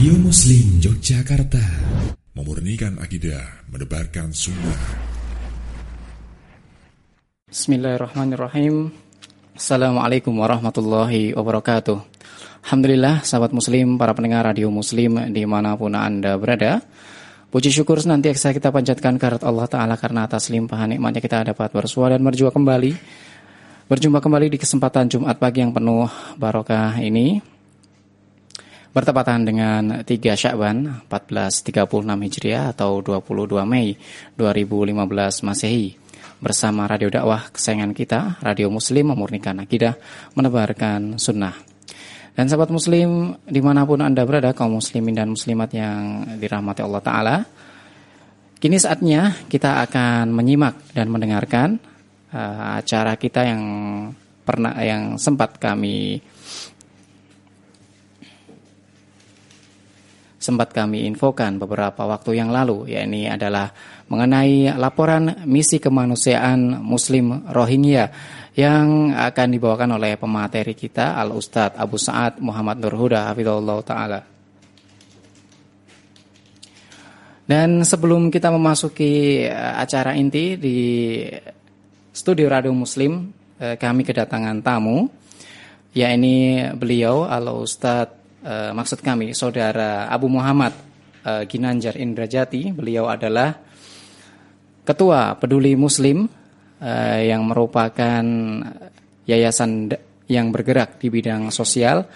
Radio Muslim Yogyakarta. Memurnikan akidah Menebarkan sunnah. Bismillahirrahmanirrahim. Assalamualaikum warahmatullahi wabarakatuh. Alhamdulillah sahabat muslim, para pendengar radio muslim di mana pun anda berada. Puji syukur senantiasa kita panjatkan kehadirat Allah Ta'ala karena atas limpahan nikmatnya kita dapat bersuara dan berjua kembali. Berjumpa kembali di kesempatan Jumat pagi yang penuh barokah ini bertepatan dengan 3 Syakban 1436 Hijriah atau 22 Mei 2015 Masehi. Bersama Radio Dakwah kesayangan kita Radio Muslim memurnikan akidah menebarkan sunnah. Dan sahabat muslim di mana pun anda berada kaum muslimin dan muslimat yang dirahmati Allah Ta'ala Kini saatnya kita akan menyimak dan mendengarkan uh, acara kita yang pernah yang sempat kami sempat kami infokan beberapa waktu yang lalu, yakni adalah mengenai laporan misi kemanusiaan Muslim Rohingya yang akan dibawakan oleh pemateri kita Al Ustadz Abu Sa'ad Muhammad Nurhuda Hafizullah Ta'ala. Dan sebelum kita memasuki eh, acara inti di studio Radio Muslim, eh, kami kedatangan tamu, yakni beliau Al Ustadz uh, maksud kami saudara Abu Muhammad uh, Ginanjar Indrajati. Beliau adalah ketua Peduli Muslim uh, yang merupakan yayasan yang bergerak di bidang sosial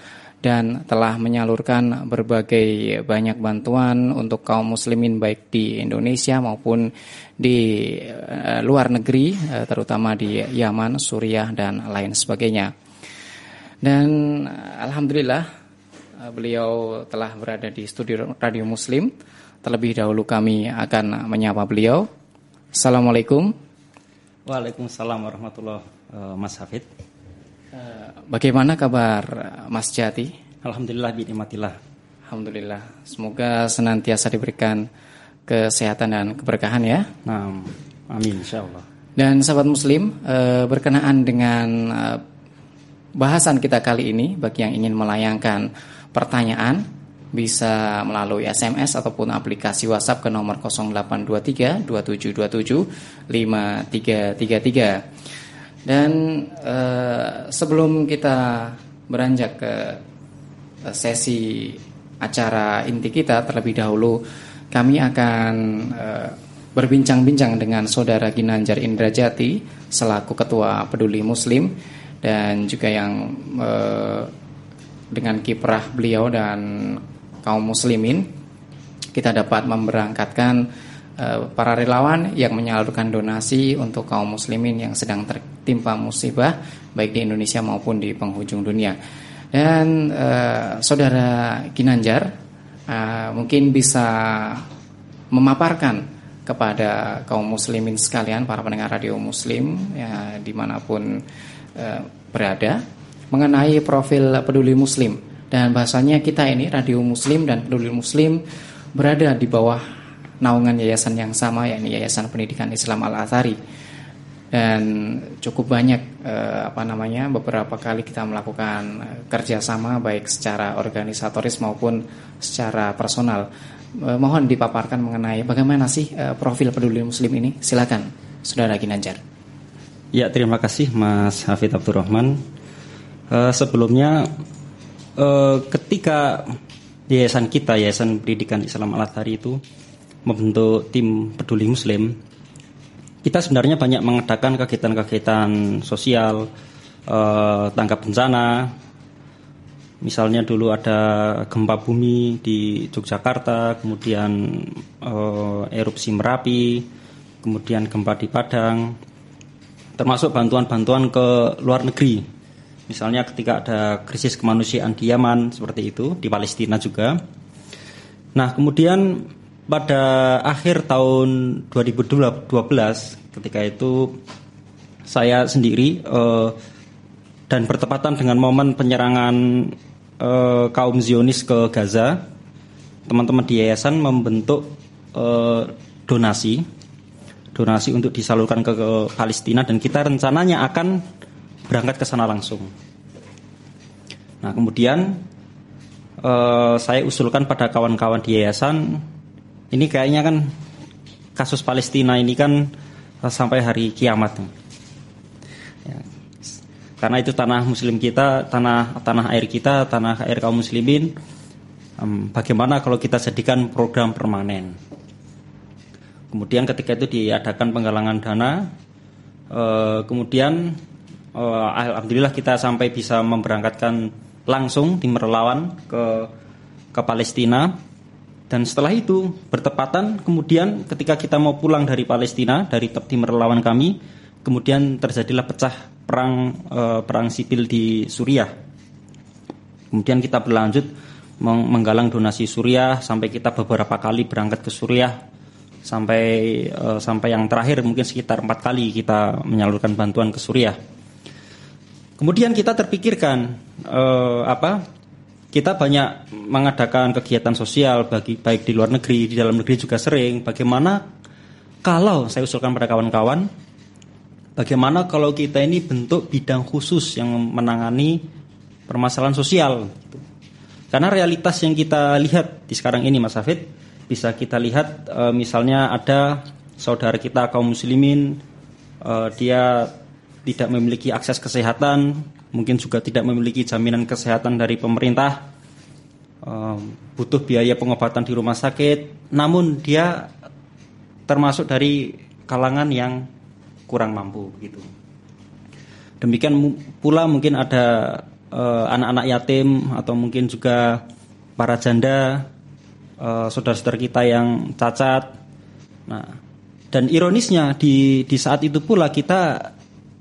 dan telah menyalurkan berbagai banyak bantuan untuk kaum muslimin baik di Indonesia maupun di uh, luar negeri uh, terutama di Yaman, Suriah dan lain sebagainya. Dan alhamdulillah beliau telah berada di studio Radio Muslim. Terlebih dahulu kami akan menyapa beliau. Assalamualaikum. Waalaikumsalam warahmatullahi wabarakatuh, Mas Hafid. Eh, bagaimana kabar Mas Jati? Alhamdulillah binikmatillah. Alhamdulillah. Semoga senantiasa diberikan kesehatan dan keberkahan ya. Nah, amin insyaallah. Dan sahabat muslim eh, berkenaan dengan bahasan kita kali ini bagi yang ingin melayangkan pertanyaan bisa melalui SMS ataupun aplikasi WhatsApp ke nomor 0823 2727 5333. Dan eh, sebelum kita beranjak ke eh, sesi acara inti kita terlebih dahulu kami akan eh, berbincang-bincang dengan saudara Ginanjar Indrajati selaku ketua Peduli Muslim dan juga yang eh, dengan kiprah beliau dan kaum muslimin kita dapat memberangkatkan uh, para relawan yang menyalurkan donasi untuk kaum muslimin yang sedang tertimpa musibah baik di Indonesia maupun di penghujung dunia. Dan uh, saudara Ginanjar uh, mungkin bisa memaparkan kepada kaum muslimin sekalian para pendengar radio muslim ya di mana pun uh, berada mengenai profil peduli muslim. Dan bahasanya kita ini radio muslim dan peduli muslim berada di bawah naungan yayasan yang sama yakni Yayasan Pendidikan Islam Al Azhari dan cukup banyak eh, apa namanya beberapa kali kita melakukan eh, kerjasama baik secara organisatoris maupun secara personal. Eh, mohon dipaparkan mengenai bagaimana sih eh, profil peduli muslim ini. Silakan saudara Ginanjar. Ya terima kasih Mas Hafid Abdurrahman Uh, sebelumnya uh, ketika yayasan kita, Yayasan Pendidikan Islam Al Azhari itu membentuk tim peduli Muslim, kita sebenarnya banyak mengadakan kegiatan-kegiatan sosial, uh, tanggap bencana. Misalnya dulu ada gempa bumi di Yogyakarta, kemudian uh, erupsi Merapi, kemudian gempa di Padang, termasuk bantuan-bantuan ke luar negeri Misalnya ketika ada krisis kemanusiaan di Yaman seperti itu, di Palestina juga. Nah, kemudian pada akhir tahun 2012 ketika itu saya sendiri eh, dan bertepatan dengan momen penyerangan eh, kaum Zionis ke Gaza, teman-teman di yayasan membentuk eh, donasi donasi untuk disalurkan ke, ke Palestina dan kita rencananya akan berangkat ke sana langsung. Nah kemudian uh, saya usulkan pada kawan-kawan di yayasan ini kayaknya kan kasus Palestina ini kan sampai hari kiamat. Ya. Karena itu tanah muslim kita, tanah tanah air kita, tanah air kaum muslimin. Bagaimana kalau kita jadikan program permanen? Kemudian ketika itu diadakan penggalangan dana, uh, kemudian uh, alhamdulillah kita sampai bisa memberangkatkan langsung tim relawan ke ke Palestina dan setelah itu bertepatan kemudian ketika kita mau pulang dari Palestina dari tim relawan kami, kemudian terjadilah pecah perang e, perang sipil di Suriah. Kemudian kita berlanjut menggalang donasi Suriah sampai kita beberapa kali berangkat ke Suriah sampai e, sampai yang terakhir mungkin sekitar empat kali kita menyalurkan bantuan ke Suriah. Kemudian kita terpikirkan e, apa kita banyak mengadakan kegiatan sosial bagi baik di luar negeri, di dalam negeri juga sering. Bagaimana kalau saya usulkan pada kawan-kawan, bagaimana kalau kita ini bentuk bidang khusus yang menangani permasalahan sosial? Karena realitas yang kita lihat di sekarang ini, Mas Hafid, bisa kita lihat e, misalnya ada saudara kita kaum muslimin, e, dia tidak memiliki akses kesehatan, mungkin juga tidak memiliki jaminan kesehatan dari pemerintah, butuh biaya pengobatan di rumah sakit, namun dia termasuk dari kalangan yang kurang mampu gitu. Demikian pula mungkin ada uh, anak-anak yatim atau mungkin juga para janda, uh, saudara-saudara kita yang cacat. Nah, dan ironisnya di di saat itu pula kita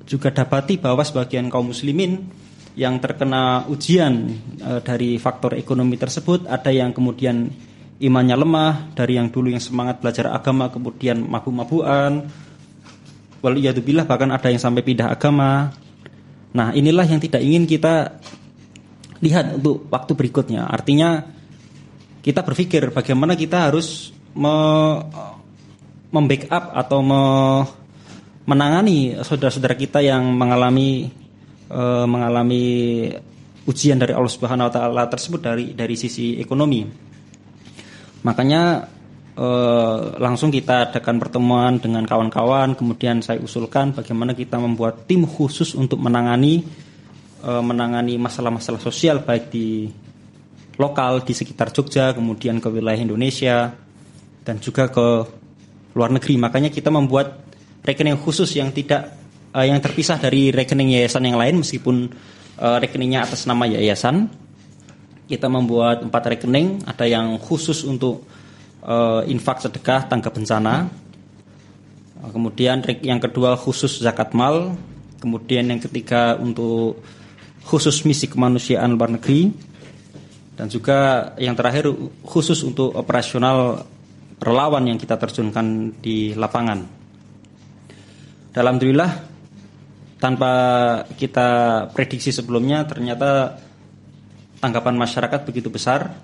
juga dapati bahwa sebagian kaum muslimin yang terkena ujian e, dari faktor ekonomi tersebut ada yang kemudian imannya lemah dari yang dulu yang semangat belajar agama kemudian mabuk-mabuan waliyadzubillah bahkan ada yang sampai pindah agama. Nah inilah yang tidak ingin kita lihat untuk waktu berikutnya. Artinya kita berpikir bagaimana kita harus me membackup atau me menangani saudara-saudara kita yang mengalami e, mengalami ujian dari Allah Subhanahu wa taala tersebut dari dari sisi ekonomi. Makanya e, langsung kita adakan pertemuan dengan kawan-kawan, kemudian saya usulkan bagaimana kita membuat tim khusus untuk menangani e, menangani masalah-masalah sosial baik di lokal di sekitar Jogja, kemudian ke wilayah Indonesia dan juga ke luar negeri. Makanya kita membuat rekening khusus yang tidak uh, yang terpisah dari rekening yayasan yang lain meskipun uh, rekeningnya atas nama yayasan. Kita membuat empat rekening, ada yang khusus untuk uh, infak sedekah tanggap bencana. Kemudian yang kedua khusus zakat mal, kemudian yang ketiga untuk khusus misi kemanusiaan luar negeri dan juga yang terakhir khusus untuk operasional relawan yang kita terjunkan di lapangan. Alhamdulillah tanpa kita prediksi sebelumnya ternyata tanggapan masyarakat begitu besar.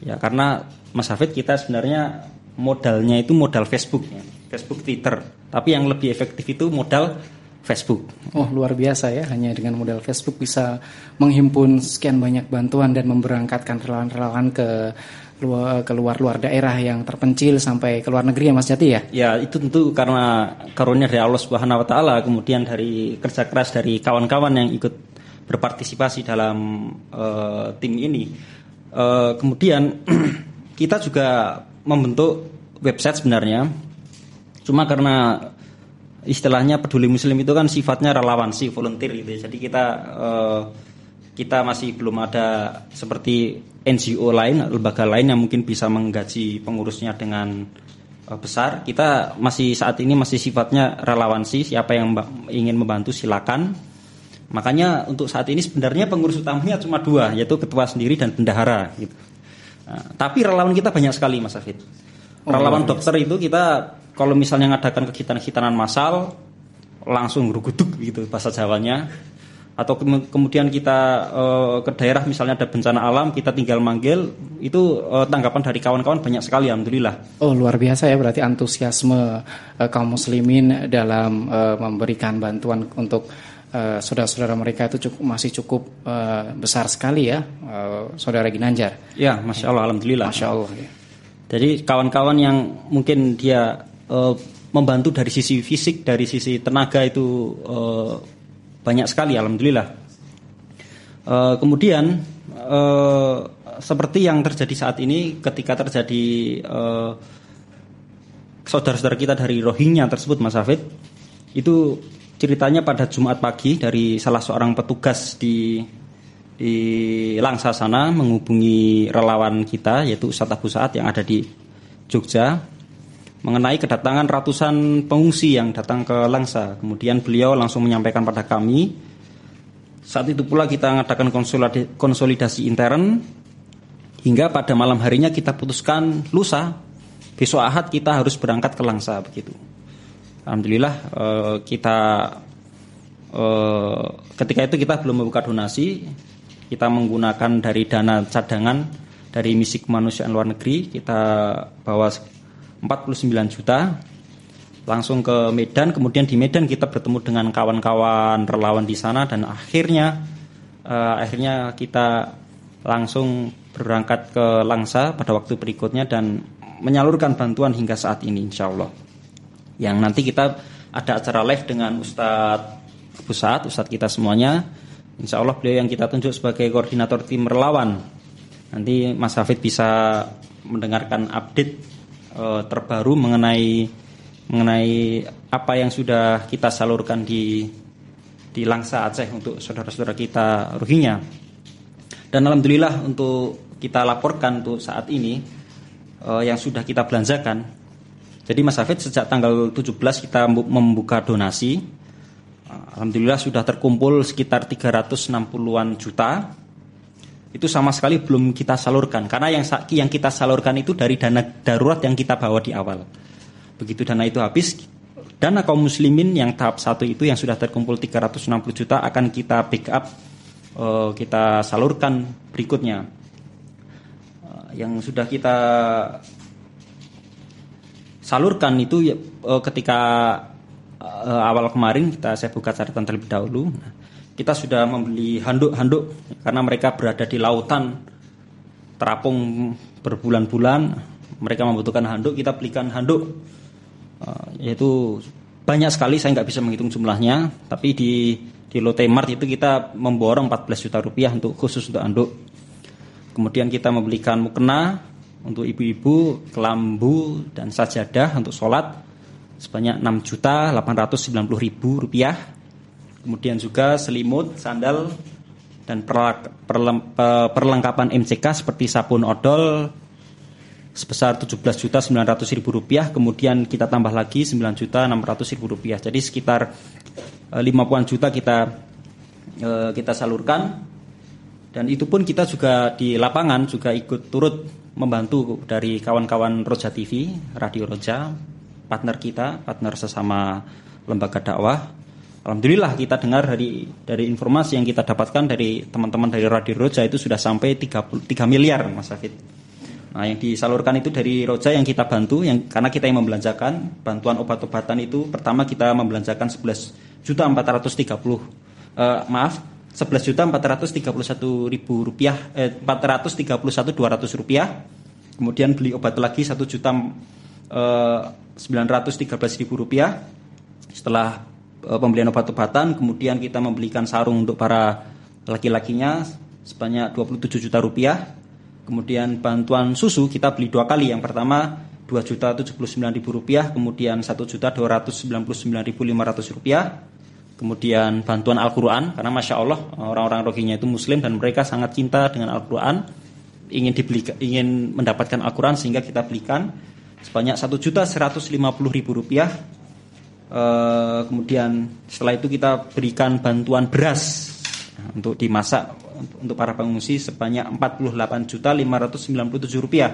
Ya karena Mas Hafid kita sebenarnya modalnya itu modal Facebook ya, Facebook Twitter. Tapi yang lebih efektif itu modal Facebook. Oh luar biasa ya, hanya dengan modal Facebook bisa menghimpun sekian banyak bantuan dan memberangkatkan relawan-relawan ke keluar luar daerah yang terpencil sampai ke luar negeri ya Mas Jati ya? Ya itu tentu karena karunia dari Allah Subhanahu Wa Taala kemudian dari kerja keras dari kawan-kawan yang ikut berpartisipasi dalam uh, tim ini. Uh, kemudian kita juga membentuk website sebenarnya, cuma karena istilahnya peduli Muslim itu kan sifatnya relawan sih volunteer gitu, ya. jadi kita uh, kita masih belum ada seperti NGO lain, lembaga lain yang mungkin bisa menggaji pengurusnya dengan uh, besar. Kita masih saat ini masih sifatnya relawansi, siapa yang ingin membantu silakan. Makanya untuk saat ini sebenarnya pengurus utamanya cuma dua, yaitu ketua sendiri dan bendahara. Gitu. Nah, tapi relawan kita banyak sekali, Mas Afid. Oh, relawan oh, dokter itu kita kalau misalnya ngadakan kegiatan-kegiatan massal langsung ruguduk gitu bahasa Jawanya atau kemudian kita uh, ke daerah misalnya ada bencana alam kita tinggal manggil itu uh, tanggapan dari kawan-kawan banyak sekali alhamdulillah. Oh luar biasa ya berarti antusiasme uh, kaum muslimin dalam uh, memberikan bantuan untuk uh, saudara-saudara mereka itu cukup masih cukup uh, besar sekali ya, uh, saudara Ginanjar. Ya, masya Allah, alhamdulillah. Masya Allah. Ya. Jadi kawan-kawan yang mungkin dia uh, membantu dari sisi fisik, dari sisi tenaga itu uh, banyak sekali, alhamdulillah. Uh, kemudian uh, seperti yang terjadi saat ini, ketika terjadi uh, saudara-saudara kita dari Rohingya tersebut, Mas Hafid, itu ceritanya pada Jumat pagi dari salah seorang petugas di di Langsa sana menghubungi relawan kita yaitu Ustadz Abu Saad yang ada di Jogja mengenai kedatangan ratusan pengungsi yang datang ke Langsa. Kemudian beliau langsung menyampaikan pada kami saat itu pula kita mengadakan konsolidasi intern hingga pada malam harinya kita putuskan lusa besok Ahad kita harus berangkat ke Langsa begitu. Alhamdulillah uh, kita uh, ketika itu kita belum membuka donasi, kita menggunakan dari dana cadangan dari misi kemanusiaan luar negeri kita bawa 49 juta langsung ke Medan kemudian di Medan kita bertemu dengan kawan-kawan relawan di sana dan akhirnya uh, akhirnya kita langsung berangkat ke Langsa pada waktu berikutnya dan menyalurkan bantuan hingga saat ini insya Allah yang nanti kita ada acara live dengan Ustadz Pusat, Ustadz kita semuanya. Insya Allah beliau yang kita tunjuk sebagai koordinator tim relawan. Nanti Mas Hafid bisa mendengarkan update e, terbaru mengenai mengenai apa yang sudah kita salurkan di di Langsa Aceh untuk saudara-saudara kita Rohingya. Dan alhamdulillah untuk kita laporkan untuk saat ini e, yang sudah kita belanjakan jadi Mas Hafid sejak tanggal 17 kita membuka donasi. Alhamdulillah sudah terkumpul sekitar 360-an juta. Itu sama sekali belum kita salurkan karena yang yang kita salurkan itu dari dana darurat yang kita bawa di awal. Begitu dana itu habis, dana kaum muslimin yang tahap satu itu yang sudah terkumpul 360 juta akan kita backup uh, kita salurkan berikutnya. Uh, yang sudah kita salurkan itu ya, uh, ketika awal kemarin kita saya buka catatan terlebih dahulu. Nah, kita sudah membeli handuk-handuk karena mereka berada di lautan terapung berbulan-bulan. Mereka membutuhkan handuk, kita belikan handuk. Uh, yaitu banyak sekali saya nggak bisa menghitung jumlahnya, tapi di di Lotte Mart itu kita memborong 14 juta rupiah untuk khusus untuk handuk. Kemudian kita membelikan mukena untuk ibu-ibu kelambu dan sajadah untuk sholat sebanyak 6 juta 890 ribu rupiah kemudian juga selimut sandal dan perlengkapan MCK seperti sabun odol sebesar 17 juta 900 ribu rupiah. Kemudian kita tambah lagi 9 juta 600 ribu rupiah. Jadi sekitar 50-an eh, juta kita eh, kita salurkan. Dan itu pun kita juga di lapangan juga ikut turut membantu dari kawan-kawan Roja TV, Radio Roja, partner kita, partner sesama lembaga dakwah. Alhamdulillah kita dengar dari dari informasi yang kita dapatkan dari teman-teman dari Radio Roja itu sudah sampai 30, 3 miliar Mas Hafid. Nah, yang disalurkan itu dari Roja yang kita bantu yang karena kita yang membelanjakan bantuan obat-obatan itu pertama kita membelanjakan 11 juta 430 uh, maaf 11 juta 431 ribu rupiah eh, 431 200 rupiah kemudian beli obat lagi 1 juta eh, 913 ribu rupiah setelah eh, pembelian obat-obatan kemudian kita membelikan sarung untuk para laki-lakinya sebanyak 27 juta rupiah. Kemudian bantuan susu kita beli dua kali. Yang pertama 2 juta 79 ribu rupiah kemudian 1 juta 299 ribu 500 rupiah. Kemudian bantuan Al-Quran karena masya Allah orang-orang Rohingya itu Muslim dan mereka sangat cinta dengan Al-Quran. Ingin ingin mendapatkan Al-Quran sehingga kita belikan sebanyak satu juta seratus lima puluh ribu rupiah e, kemudian setelah itu kita berikan bantuan beras untuk dimasak untuk para pengungsi sebanyak 48 juta 597 rupiah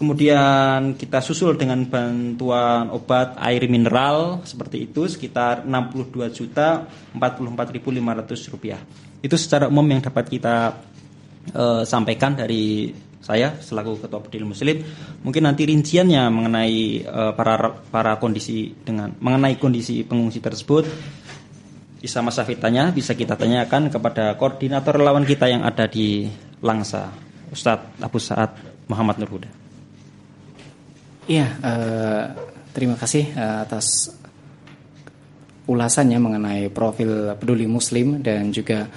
Kemudian kita susul dengan bantuan obat air mineral seperti itu sekitar 62 juta 44.500 rupiah. Itu secara umum yang dapat kita uh, sampaikan dari saya selaku ketua Peduli Muslim. Mungkin nanti rinciannya mengenai uh, para para kondisi dengan mengenai kondisi pengungsi tersebut bisa Mas Safid tanya, bisa kita tanyakan kepada koordinator relawan kita yang ada di Langsa, Ustadz Abu Saad Muhammad Nurhuda. Iya, eh, terima kasih eh, atas ulasannya mengenai profil peduli muslim dan juga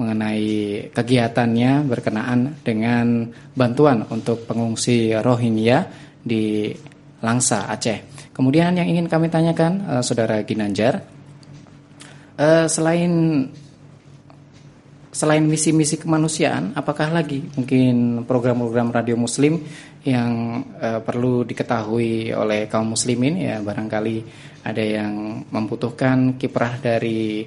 mengenai kegiatannya berkenaan dengan bantuan untuk pengungsi Rohingya di Langsa, Aceh. Kemudian yang ingin kami tanyakan, uh, Saudara Ginanjar, uh, selain selain misi-misi kemanusiaan, apakah lagi mungkin program-program radio Muslim yang uh, perlu diketahui oleh kaum Muslimin ya barangkali ada yang membutuhkan kiprah dari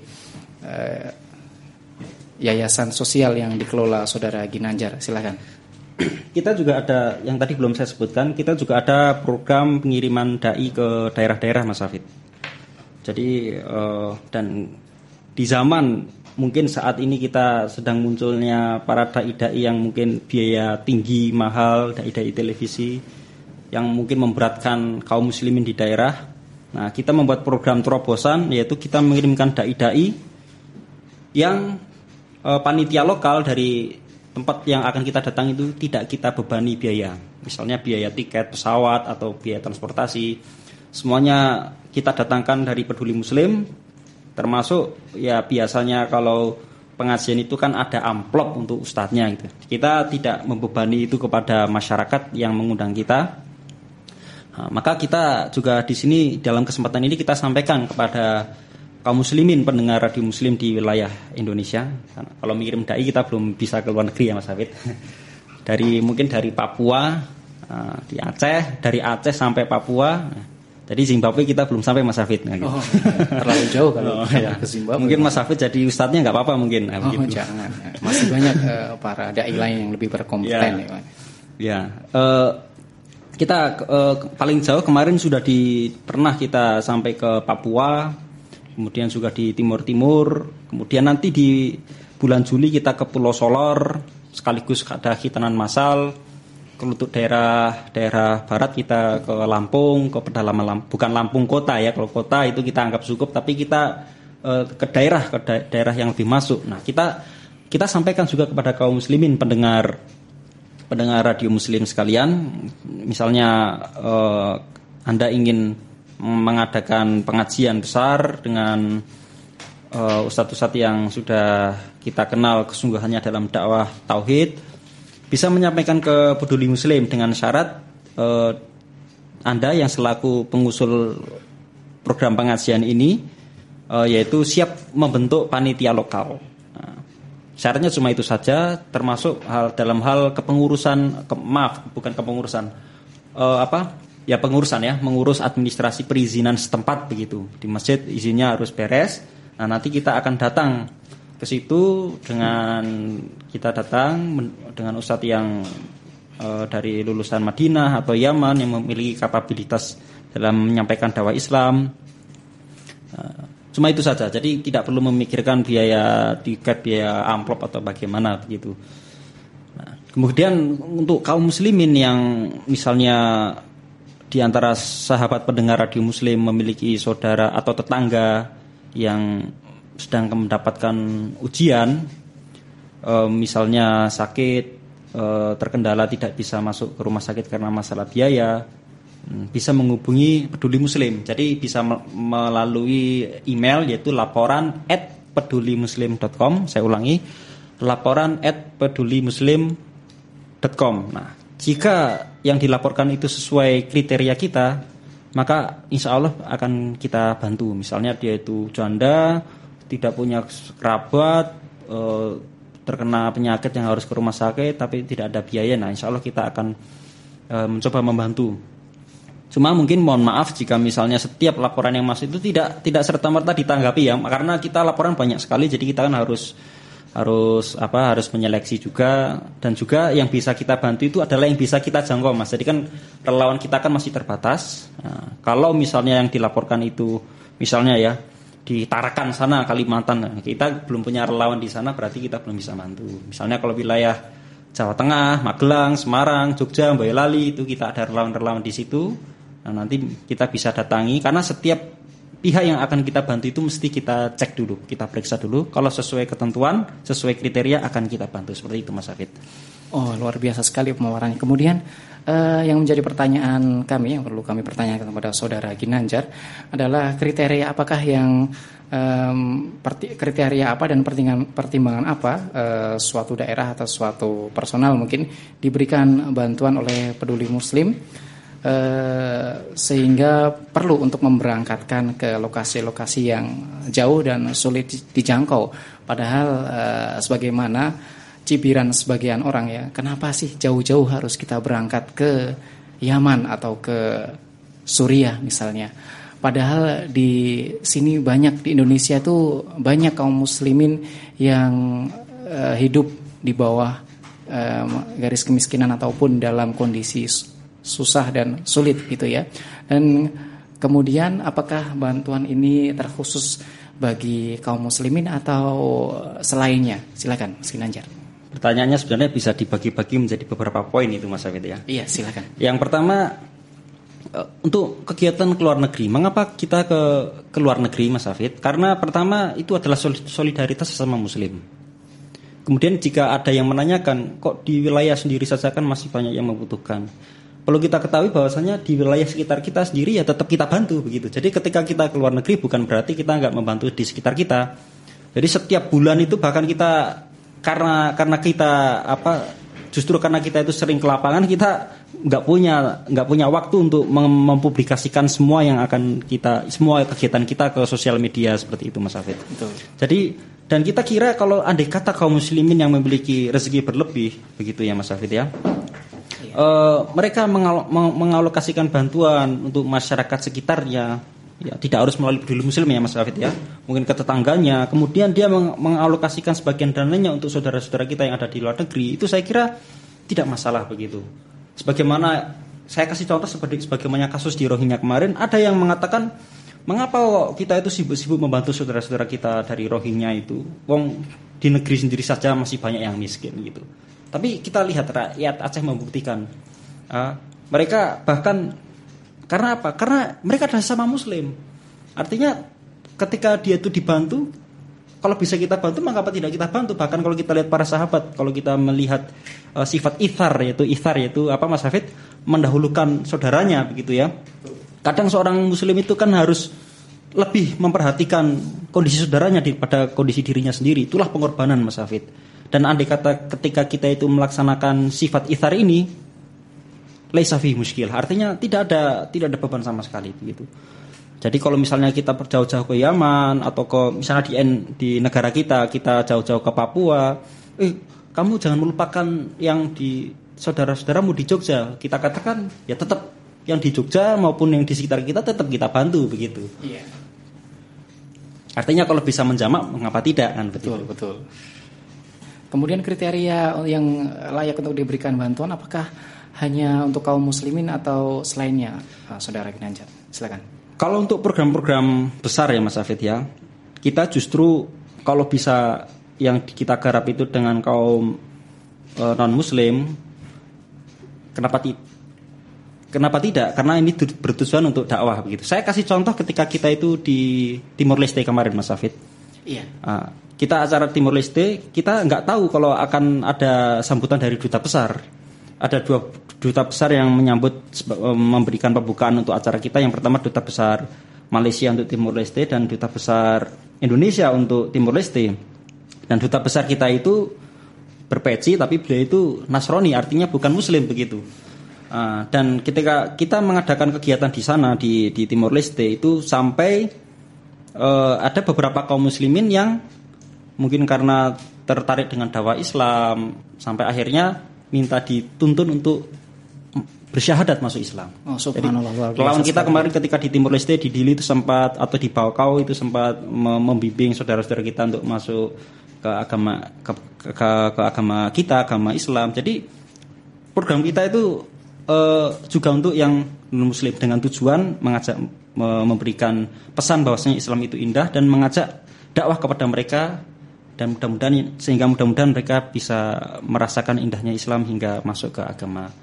yayasan sosial yang dikelola Saudara Ginanjar, silakan kita juga ada yang tadi belum saya sebutkan, kita juga ada program pengiriman dai ke daerah-daerah Mas Hafid. Jadi uh, dan di zaman mungkin saat ini kita sedang munculnya para dai-dai yang mungkin biaya tinggi, mahal, dai-dai televisi yang mungkin memberatkan kaum muslimin di daerah. Nah, kita membuat program terobosan yaitu kita mengirimkan dai-dai yang uh, panitia lokal dari tempat yang akan kita datang itu tidak kita bebani biaya. Misalnya biaya tiket pesawat atau biaya transportasi. Semuanya kita datangkan dari Peduli Muslim termasuk ya biasanya kalau pengajian itu kan ada amplop untuk ustadznya gitu. Kita tidak membebani itu kepada masyarakat yang mengundang kita. Nah, maka kita juga di sini dalam kesempatan ini kita sampaikan kepada kaum muslimin pendengar radio muslim di wilayah Indonesia. Kalau mengirim dai kita belum bisa ke luar negeri ya Mas Hafid. Dari mungkin dari Papua, eh, di Aceh, dari Aceh sampai Papua. Jadi Zimbabwe kita belum sampai Mas Hafid. Nah, gitu. Oh, terlalu jauh kalau oh, ya. ke Zimbabwe. Mungkin Mas Hafid jadi ustadznya nggak apa-apa mungkin. Nah, oh gitu. jangan. Masih banyak uh, para dai lain yang lebih berkompeten. Ya, ya. Uh, kita uh, paling jauh kemarin sudah di pernah kita sampai ke Papua, kemudian juga di Timur Timur, kemudian nanti di bulan Juli kita ke Pulau Solor, sekaligus ada hitanan. Kalau untuk daerah daerah barat kita ke Lampung, ke pedalaman Lampung, bukan Lampung kota ya. Kalau kota itu kita anggap cukup, tapi kita eh, ke daerah ke da daerah yang lebih masuk. Nah kita kita sampaikan juga kepada kaum muslimin pendengar pendengar radio muslim sekalian, misalnya eh, anda ingin mengadakan pengajian besar dengan uh, ustadz-ustadz yang sudah kita kenal kesungguhannya dalam dakwah tauhid bisa menyampaikan ke peduli muslim dengan syarat uh, Anda yang selaku pengusul program pengajian ini uh, yaitu siap membentuk panitia lokal. Nah, syaratnya cuma itu saja termasuk hal dalam hal kepengurusan ke, maaf bukan kepengurusan uh, apa ya pengurusan ya, mengurus administrasi perizinan setempat begitu. Di masjid izinnya harus beres. Nah, nanti kita akan datang ke situ dengan kita datang dengan ustadz yang e, dari lulusan Madinah atau Yaman yang memiliki kapabilitas dalam menyampaikan dakwah Islam. E, cuma itu saja. Jadi tidak perlu memikirkan biaya tiket, biaya amplop atau bagaimana begitu. Nah, kemudian untuk kaum muslimin yang misalnya di antara sahabat pendengar radio muslim memiliki saudara atau tetangga yang sedang mendapatkan ujian e, misalnya sakit e, terkendala tidak bisa masuk ke rumah sakit karena masalah biaya hmm, bisa menghubungi peduli muslim. Jadi bisa melalui email yaitu laporan at pedulimuslim.com saya ulangi laporan at pedulimuslim.com nah jika yang dilaporkan itu sesuai kriteria kita, maka insya Allah akan kita bantu. Misalnya dia itu janda, tidak punya kerabat, e, terkena penyakit yang harus ke rumah sakit, tapi tidak ada biaya. Nah, insya Allah kita akan e, mencoba membantu. Cuma mungkin mohon maaf jika misalnya setiap laporan yang masuk itu tidak tidak serta merta ditanggapi ya, karena kita laporan banyak sekali, jadi kita kan harus harus apa harus menyeleksi juga. Dan juga yang bisa kita bantu itu adalah yang bisa kita jangkau mas. Jadi kan relawan kita kan masih terbatas. Nah, kalau misalnya yang dilaporkan itu misalnya ya di Tarakan sana Kalimantan nah, kita belum punya relawan di sana berarti kita belum bisa bantu. Misalnya kalau wilayah Jawa Tengah Magelang Semarang Jogja Boyolali itu kita ada relawan-relawan di situ. Nah, nanti kita bisa datangi karena setiap pihak yang akan kita bantu itu mesti kita cek dulu, kita periksa dulu. Kalau sesuai ketentuan, sesuai kriteria akan kita bantu seperti itu Mas Afid. Oh luar biasa sekali pemawarannya. Kemudian uh, yang menjadi pertanyaan kami yang perlu kami pertanyakan kepada saudara Ginanjar adalah kriteria apakah yang um, kriteria apa dan pertimbangan, pertimbangan apa uh, suatu daerah atau suatu personal mungkin diberikan bantuan oleh peduli Muslim Uh, sehingga perlu untuk memberangkatkan ke lokasi-lokasi yang jauh dan sulit dijangkau. Padahal uh, sebagaimana cibiran sebagian orang ya, kenapa sih jauh-jauh harus kita berangkat ke Yaman atau ke Suriah misalnya? Padahal di sini banyak di Indonesia tuh banyak kaum muslimin yang uh, hidup di bawah garis kemiskinan ataupun dalam kondisi susah dan sulit gitu ya. Dan kemudian apakah bantuan ini terkhusus bagi kaum muslimin atau selainnya? Silakan, Mas Ginanjar. Pertanyaannya sebenarnya bisa dibagi-bagi menjadi beberapa poin itu Mas Afid ya. Iya, silakan. Yang pertama eh, untuk kegiatan ke luar negeri, mengapa kita ke ke luar negeri Mas Afid? Karena pertama itu adalah solidaritas sesama muslim. Kemudian jika ada yang menanyakan kok di wilayah sendiri saja kan masih banyak yang membutuhkan perlu kita ketahui bahwasanya di wilayah sekitar kita sendiri ya tetap kita bantu begitu. Jadi ketika kita ke luar negeri bukan berarti kita nggak membantu di sekitar kita. Jadi setiap bulan itu bahkan kita karena karena kita apa justru karena kita itu sering ke lapangan kita nggak punya nggak punya waktu untuk mempublikasikan semua yang akan kita semua kegiatan kita ke sosial media seperti itu Mas Afid. Betul. Jadi dan kita kira kalau andai kata kaum muslimin yang memiliki rezeki berlebih begitu ya Mas Afid ya uh, mereka mengal mengalokasikan bantuan untuk masyarakat sekitarnya. Ya tidak harus melalui peduli muslim ya Mas Rafid ya. Mungkin ke tetangganya. Kemudian dia meng mengalokasikan sebagian dananya untuk saudara-saudara kita yang ada di luar negeri. Itu saya kira tidak masalah begitu. Sebagaimana saya kasih contoh seperti sebagaimana kasus di Rohingya kemarin. Ada yang mengatakan mengapa kita itu sibuk-sibuk membantu saudara-saudara kita dari Rohingya itu? Wong di negeri sendiri saja masih banyak yang miskin gitu tapi kita lihat rakyat Aceh membuktikan uh, mereka bahkan karena apa? Karena mereka adalah sama Muslim. Artinya ketika dia itu dibantu, kalau bisa kita bantu maka apa tidak kita bantu? Bahkan kalau kita lihat para sahabat, kalau kita melihat uh, sifat ithar yaitu ithar yaitu apa Mas Hafid mendahulukan saudaranya begitu ya. Kadang seorang Muslim itu kan harus lebih memperhatikan kondisi saudaranya daripada kondisi dirinya sendiri. Itulah pengorbanan Mas Hafid. Dan andai kata ketika kita itu melaksanakan sifat ithar ini, laisa fi muskil. Artinya tidak ada tidak ada beban sama sekali begitu. Jadi kalau misalnya kita jauh-jauh ke Yaman atau ke misalnya di di negara kita, kita jauh-jauh ke Papua, eh kamu jangan melupakan yang di saudara-saudaramu di Jogja. Kita katakan ya tetap yang di Jogja maupun yang di sekitar kita tetap kita bantu begitu. Iya. Artinya kalau bisa menjamak mengapa tidak kan betul betul. Kemudian kriteria yang layak untuk diberikan bantuan apakah hanya untuk kaum muslimin atau selainnya, Saudara Ginanjar? Silakan. Kalau untuk program-program besar ya Mas Afid ya, kita justru kalau bisa yang kita garap itu dengan kaum eh, non muslim, kenapa tidak? Kenapa tidak? Karena ini bertujuan untuk dakwah begitu. Saya kasih contoh ketika kita itu di Timur Leste kemarin, Mas Afid. Iya. Uh, kita acara Timur Leste, kita nggak tahu kalau akan ada sambutan dari duta besar. Ada dua duta besar yang menyambut memberikan pembukaan untuk acara kita. Yang pertama duta besar Malaysia untuk Timur Leste dan duta besar Indonesia untuk Timur Leste. Dan duta besar kita itu berpeci tapi beliau itu Nasrani artinya bukan Muslim begitu. Uh, dan ketika kita mengadakan kegiatan di sana di, di Timur Leste itu sampai uh, ada beberapa kaum muslimin yang mungkin karena tertarik dengan dakwah Islam sampai akhirnya minta dituntun untuk bersyahadat masuk Islam. Oh, subhanallah. Jadi, lawan kita kemarin ketika di Timur Leste di Dili itu sempat atau di Baukau itu sempat membimbing saudara-saudara kita untuk masuk ke agama ke, ke, ke agama kita, agama Islam. Jadi program kita itu uh, juga untuk yang non muslim dengan tujuan mengajak memberikan pesan bahwasanya Islam itu indah dan mengajak dakwah kepada mereka dan mudah-mudahan sehingga mudah-mudahan mereka bisa merasakan indahnya Islam hingga masuk ke agama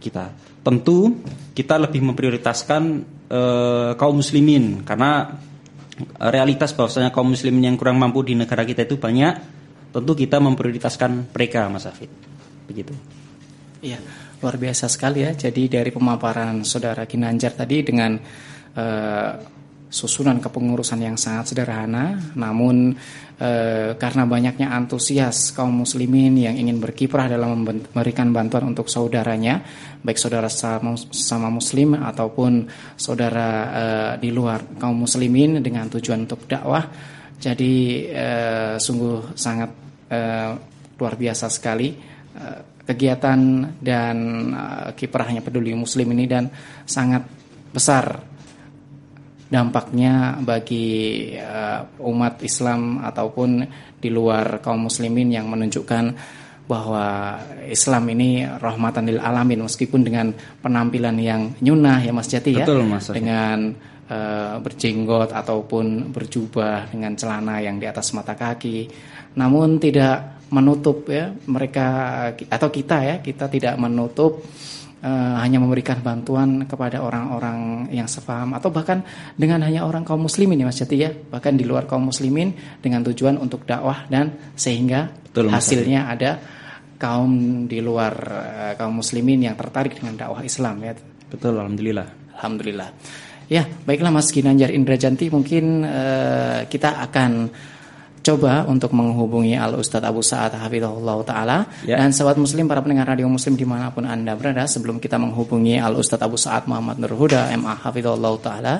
kita. Tentu kita lebih memprioritaskan e, kaum muslimin karena realitas bahwasanya kaum muslimin yang kurang mampu di negara kita itu banyak, tentu kita memprioritaskan mereka, Mas Afid. Begitu. Iya, luar biasa sekali ya. Jadi dari pemaparan saudara Kinanjar tadi dengan uh, susunan kepengurusan yang sangat sederhana, namun e, karena banyaknya antusias kaum muslimin yang ingin berkiprah dalam memberikan bantuan untuk saudaranya, baik saudara sama, sama muslim ataupun saudara e, di luar kaum muslimin dengan tujuan untuk dakwah. Jadi sungguh sangat luar biasa sekali kegiatan dan e, kiprahnya peduli muslim ini dan sangat besar dampaknya bagi uh, umat Islam ataupun di luar kaum muslimin yang menunjukkan bahwa Islam ini rahmatan lil alamin meskipun dengan penampilan yang nyunah ya Mas Jati ya Betul, Mas. dengan uh, berjenggot ataupun berjubah dengan celana yang di atas mata kaki namun tidak menutup ya. Mereka atau kita ya kita tidak menutup uh, hanya memberikan bantuan kepada orang-orang yang sefaham atau bahkan dengan hanya orang kaum muslimin ya Mas Jati ya. Bahkan di luar kaum muslimin dengan tujuan untuk dakwah dan sehingga Betul, hasilnya ada kaum di luar uh, kaum muslimin yang tertarik dengan dakwah Islam ya. Betul alhamdulillah. Alhamdulillah. Ya baiklah Mas Ginanjar Indrajanti mungkin uh, kita akan coba untuk menghubungi Al Ustadz Abu Sa'ad Hafidhullah Ta'ala. Ya. dan sahabat muslim para pendengar radio muslim di mana pun anda berada sebelum kita menghubungi Al Ustadz Abu Sa'ad Muhammad Nurhuda MA Hafidhullah Ta'ala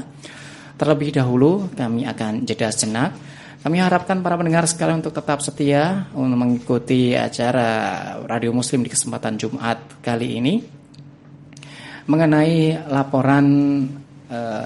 terlebih dahulu kami akan jeda sejenak. Kami harapkan para pendengar sekalian untuk tetap setia untuk mengikuti acara Radio Muslim di kesempatan Jumat kali ini. Mengenai laporan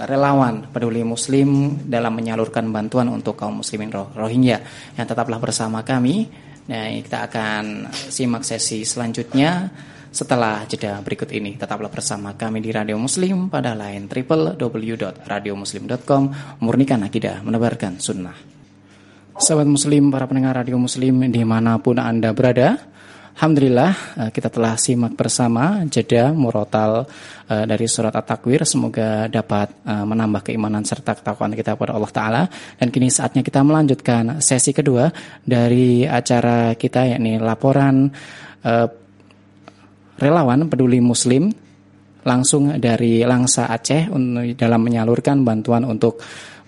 relawan peduli muslim dalam menyalurkan bantuan untuk kaum muslimin Rohingya. Yang tetaplah bersama kami. Nah kita akan simak sesi selanjutnya setelah jeda berikut ini. Tetaplah bersama kami di Radio Muslim pada line www.radiomuslim.com murnikan akidah menebarkan sunnah. Sahabat Muslim, para pendengar Radio Muslim di mana pun Anda berada Alhamdulillah eh, kita telah simak bersama jeda murotal eh, dari surat At-Takwir. Semoga dapat eh, menambah keimanan serta ketakwaan kita kepada Allah taala. Dan kini saatnya kita melanjutkan sesi kedua dari acara kita yakni laporan relawan peduli muslim langsung dari Langsa Aceh dalam menyalurkan bantuan untuk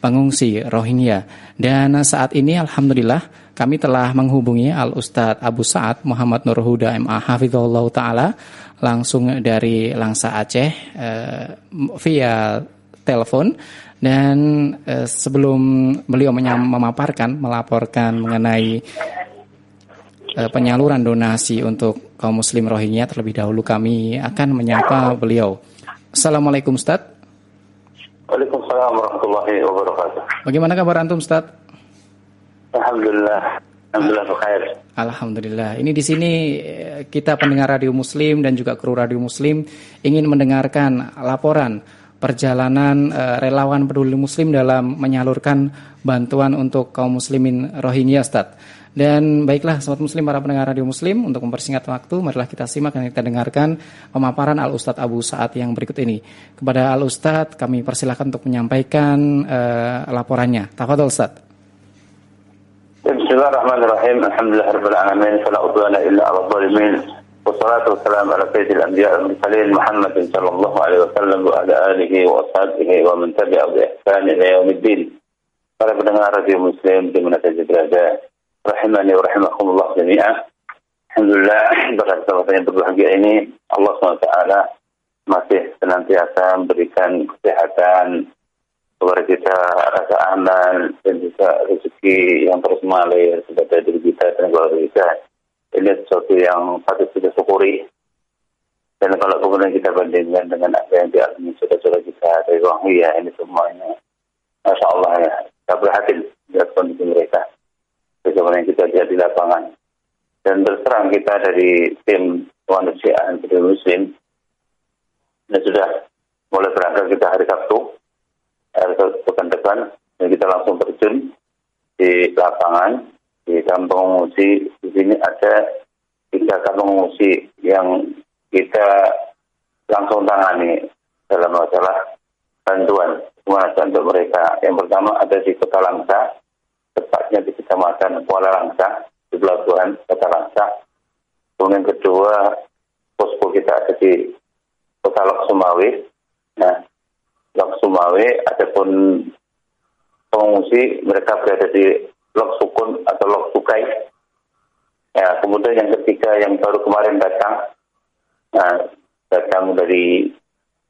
pengungsi Rohingya. Dan saat ini Alhamdulillah kami telah menghubungi Al Ustadz Abu Sa'ad Muhammad Nur Huda MA Hafizullah Ta'ala langsung dari Langsa Aceh eh, via telepon dan eh, sebelum beliau memaparkan melaporkan mengenai eh, penyaluran donasi untuk kaum muslim Rohingya terlebih dahulu kami akan menyapa beliau. Assalamualaikum Ustadz. Waalaikumsalam warahmatullahi wabarakatuh. Bagaimana kabar antum, Ustaz? Alhamdulillah. Alhamdulillah. Alhamdulillah. Ini di sini eh, kita pendengar Radio Muslim dan juga kru Radio Muslim ingin mendengarkan laporan perjalanan uh, relawan peduli muslim dalam menyalurkan bantuan untuk kaum muslimin Rohingya, Ustaz. Dan baiklah sobat muslim para pendengar radio muslim untuk mempersingkat waktu marilah kita simak dan kita dengarkan pemaparan Al Ustadz Abu Saat yang berikut ini. Kepada Al Ustadz kami persilahkan untuk menyampaikan uh, laporannya. Tafadhol Ustadz. Bismillahirrahmanirrahim. Alhamdulillahirabbil alamin. Fala. Wassalatu wassalamu ala sayyidil anbiya'i wal mursalin Muhammad sallallahu alaihi wasallam wa ala alihi wa ashabihi wa man tabi'a bi ihsan ila. Para pendengar radio muslim di mana saja berada, rahimani wa rahimakumullah jami'ah. Alhamdulillah pada kesempatan yang berbahagia ini Allah SWT masih senantiasa memberikan kesehatan kepada kita rasa aman dan juga rezeki yang terus mengalir kepada diri kita dan keluarga kita. Ini sesuatu yang patut kita syukuri. Dan kalau kemudian kita bandingkan dengan apa yang dialami saudara-saudara kita dari Rohingya ini semuanya, Masya Allah ya, kita berhati lihat kondisi mereka bagaimana yang kita lihat di lapangan. Dan berserang kita dari tim kemanusiaan dari Muslim, dan sudah mulai berangkat kita hari Sabtu, hari Sabtu pekan depan, dan kita langsung terjun di lapangan, di kampung pengungsi. Di sini ada tiga kampung pengungsi yang kita langsung tangani dalam masalah bantuan Gimana untuk mereka? Yang pertama ada di Kota Langsa, tepatnya di Kecamatan Kuala Langsa, di pelabuhan Kota Langsa. Kemudian kedua, posko kita ada di Kota Lok Sumawe. Nah, Lok Sumawe, adapun pengungsi mereka berada di Lok Sukun atau Lok Sukai. Ya, kemudian yang ketiga yang baru kemarin datang, nah, datang dari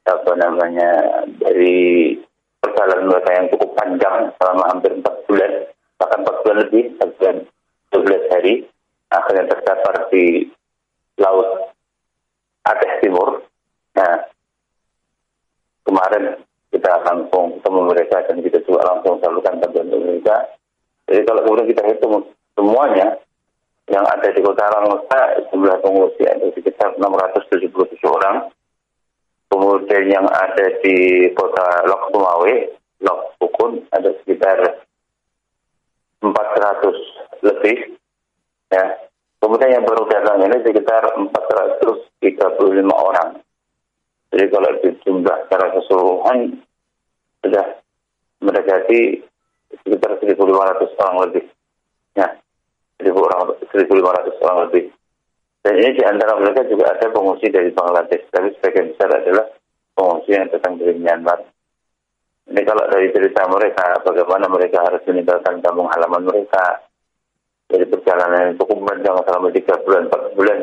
apa namanya dari perjalanan mereka yang cukup panjang selama hampir empat bulan, bahkan empat bulan lebih, empat bulan 12 hari, akhirnya terdapat di Laut Aceh Timur. Nah, kemarin kita langsung ketemu mereka dan kita juga langsung salurkan bantuan mereka. Jadi kalau kemudian kita hitung semuanya, yang ada di kota Langsa jumlah pengungsi ada sekitar 677 orang, Kemudian yang ada di kota Lok Sumawe, Lok Sukun ada sekitar 400 lebih. Ya. Kemudian yang baru datang ini sekitar 435 orang. Jadi kalau dijumlah secara keseluruhan sudah mendekati sekitar 1.500 orang lebih. Ya, 1.500 orang lebih. Dan ini di antara mereka juga ada pengungsi dari Bangladesh, tapi sebagian besar adalah pengungsi yang datang dari Myanmar. Ini kalau dari cerita mereka, bagaimana mereka harus meninggalkan kampung halaman mereka, dari perjalanan yang cukup panjang selama tiga bulan, empat bulan,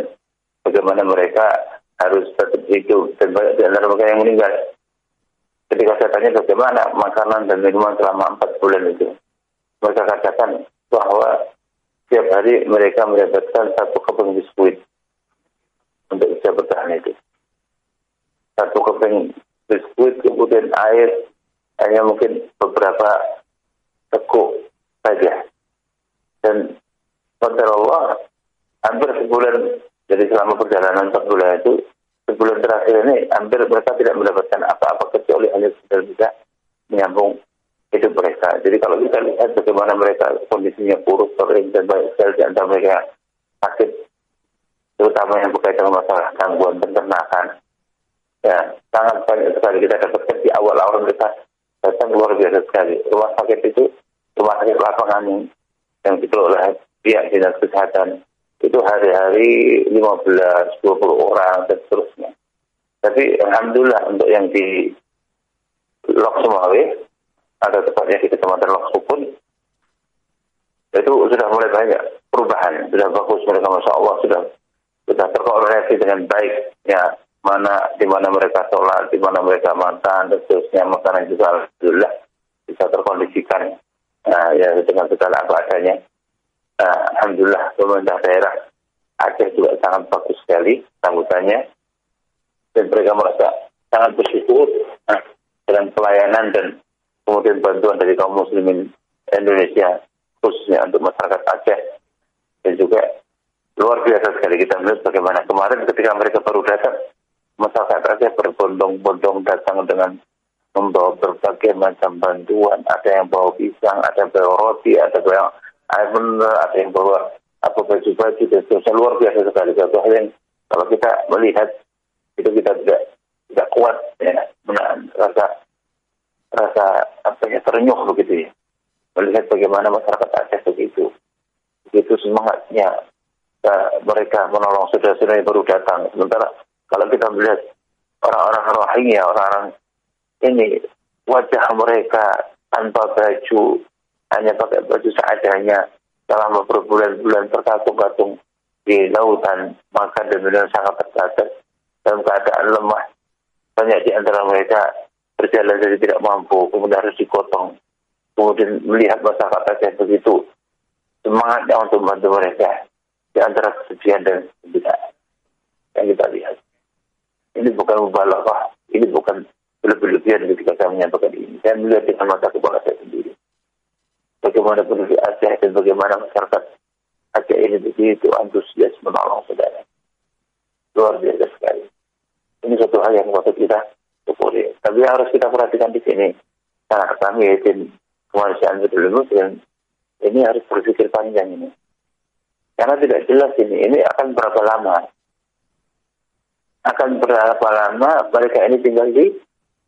bagaimana mereka harus tetap hidup, dan banyak di antara mereka yang meninggal. Ketika saya tanya bagaimana makanan dan minuman selama empat bulan itu, mereka katakan bahwa setiap hari mereka mendapatkan satu keping biskuit untuk bisa bertahan itu. Satu keping biskuit, kemudian air, hanya mungkin beberapa teguk saja. Dan pada Allah, hampir sebulan, jadi selama perjalanan empat bulan itu, sebulan terakhir ini hampir mereka tidak mendapatkan apa-apa kecuali hanya sekedar bisa menyambung hidup mereka. Jadi kalau kita lihat bagaimana mereka kondisinya kurus, kering, dan banyak sekali di antara mereka sakit terutama yang berkaitan dengan masalah gangguan pencernaan. Ya, sangat banyak sekali kita dapatkan di awal-awal mereka datang luar biasa sekali. Rumah sakit itu rumah sakit lapangan yang dikelola pihak dinas kesehatan itu hari-hari 15, 20 orang dan seterusnya. Tapi Alhamdulillah untuk yang di Lok Sumawe, ada tepatnya di Kecamatan Lok Sukun, itu sudah mulai banyak perubahan, sudah bagus mereka Masya Allah sudah sudah terkoordinasi dengan baik ya mana di mana mereka sholat, di mana mereka makan, dan seterusnya makanan juga alhamdulillah bisa terkondisikan nah, ya dengan segala apa adanya. Nah, alhamdulillah pemerintah daerah Aceh juga sangat bagus sekali sambutannya. Dan mereka merasa sangat bersyukur nah, dengan pelayanan dan kemudian bantuan dari kaum muslimin Indonesia khususnya untuk masyarakat Aceh. Dan juga luar biasa sekali kita melihat bagaimana kemarin ketika mereka baru datang masyarakat Aceh berbondong-bondong datang dengan membawa berbagai macam bantuan. Ada yang bawa pisang ada yang bawa roti ada bawa air mineral ada yang bawa apa baju-baju dan seterusnya luar biasa sekali. Satu hal yang kalau kita melihat itu kita tidak tidak kuat ya menahan rasa rasa apa ya terenyuh begitu ya. Melihat bagaimana masyarakat Aceh begitu. Begitu semangatnya mereka menolong saudara-saudara yang baru datang. Sementara kalau kita melihat orang-orang Rohingya, orang-orang ini wajah mereka tanpa baju, hanya pakai baju seadanya selama berbulan-bulan terkatung-katung di lautan, dan minum sangat terbatas dalam keadaan lemah. Banyak di antara mereka berjalan jadi tidak mampu, kemudian harus dikotong. Kemudian melihat masyarakat Aceh begitu semangatnya untuk membantu mereka di antara kesucian dan kebidahan yang kita lihat. Ini bukan mubalaghah, ini bukan berlebihan ketika saya menyampaikan ini. Saya melihat dengan mata kepala saya sendiri. Bagaimana penduduk Aceh dan bagaimana masyarakat Aceh ini begitu antusias menolong saudara. Luar biasa sekali. Ini satu hal yang patut kita syukuri. Tapi yang harus kita perhatikan di sini, nah kami yakin kemanusiaan betul muslim, ini harus berpikir panjang ini. Karena tidak jelas ini, ini akan berapa lama. Akan berapa lama mereka ini tinggal di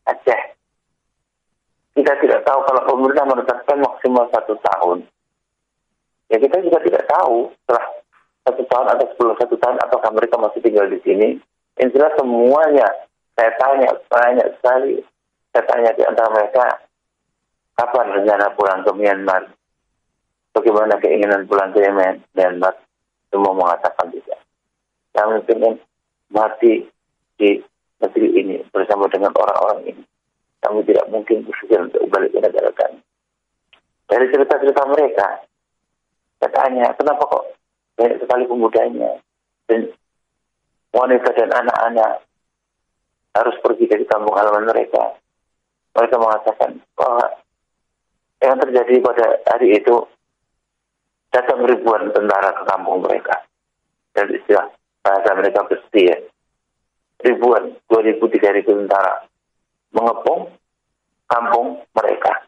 Aceh. Kita tidak tahu kalau pemerintah menetapkan maksimal satu tahun. Ya kita juga tidak tahu setelah satu tahun atau sepuluh satu tahun apakah mereka masih tinggal di sini. Yang jelas semuanya saya tanya banyak sekali. Saya tanya di antara mereka kapan rencana pulang ke Myanmar. Bagaimana keinginan pulang ke Myanmar. Semua mengatakan tidak. Kami ingin mati di negeri ini bersama dengan orang-orang ini. Kami tidak mungkin berpikir untuk balik ke negara kami. Dari cerita-cerita mereka, saya tanya, kenapa kok banyak sekali pemudanya dan wanita dan anak-anak harus pergi dari kampung halaman mereka. Mereka mengatakan bahwa yang terjadi pada hari itu datang ribuan tentara ke kampung mereka. Dan istilah bahasa mereka bersetia. Ribuan, dua ribu, tiga ribu tentara mengepung kampung mereka.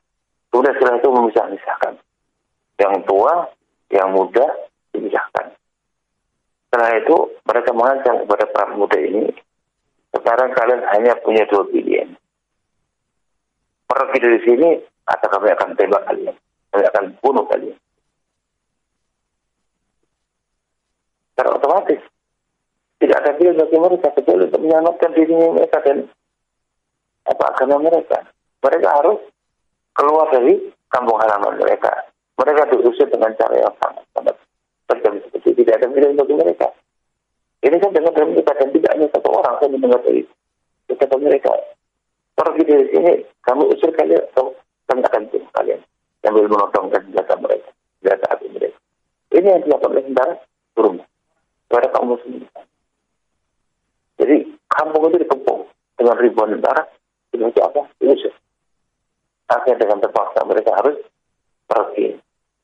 Kemudian setelah itu memisah-misahkan. Yang tua, yang muda dipisahkan. Setelah itu mereka mengancam kepada para pemuda ini, sekarang kalian hanya punya dua pilihan. Pergi dari sini, atau kami akan tembak kalian. Kami akan bunuh kalian. Secara otomatis, tidak ada pilihan bagi mereka kecuali untuk menyelamatkan dirinya mereka dan apa agama mereka. Mereka harus keluar dari kampung halaman mereka. Mereka diusir dengan cara yang sangat sangat terjadi seperti tidak ada pilihan bagi mereka. Ini kan dengan dari mereka dan tidak hanya satu orang saya mendengar dari kata mereka. Pergi dari sini, kami usir kalian atau kami akan bunuh kalian sambil menotongkan senjata mereka, senjata api mereka. Ini yang dilakukan oleh tentara turun kepada kaum. Jadi kampung itu dikepung dengan ribuan tentara itu apa? Diusir. Akhirnya dengan terpaksa mereka harus pergi.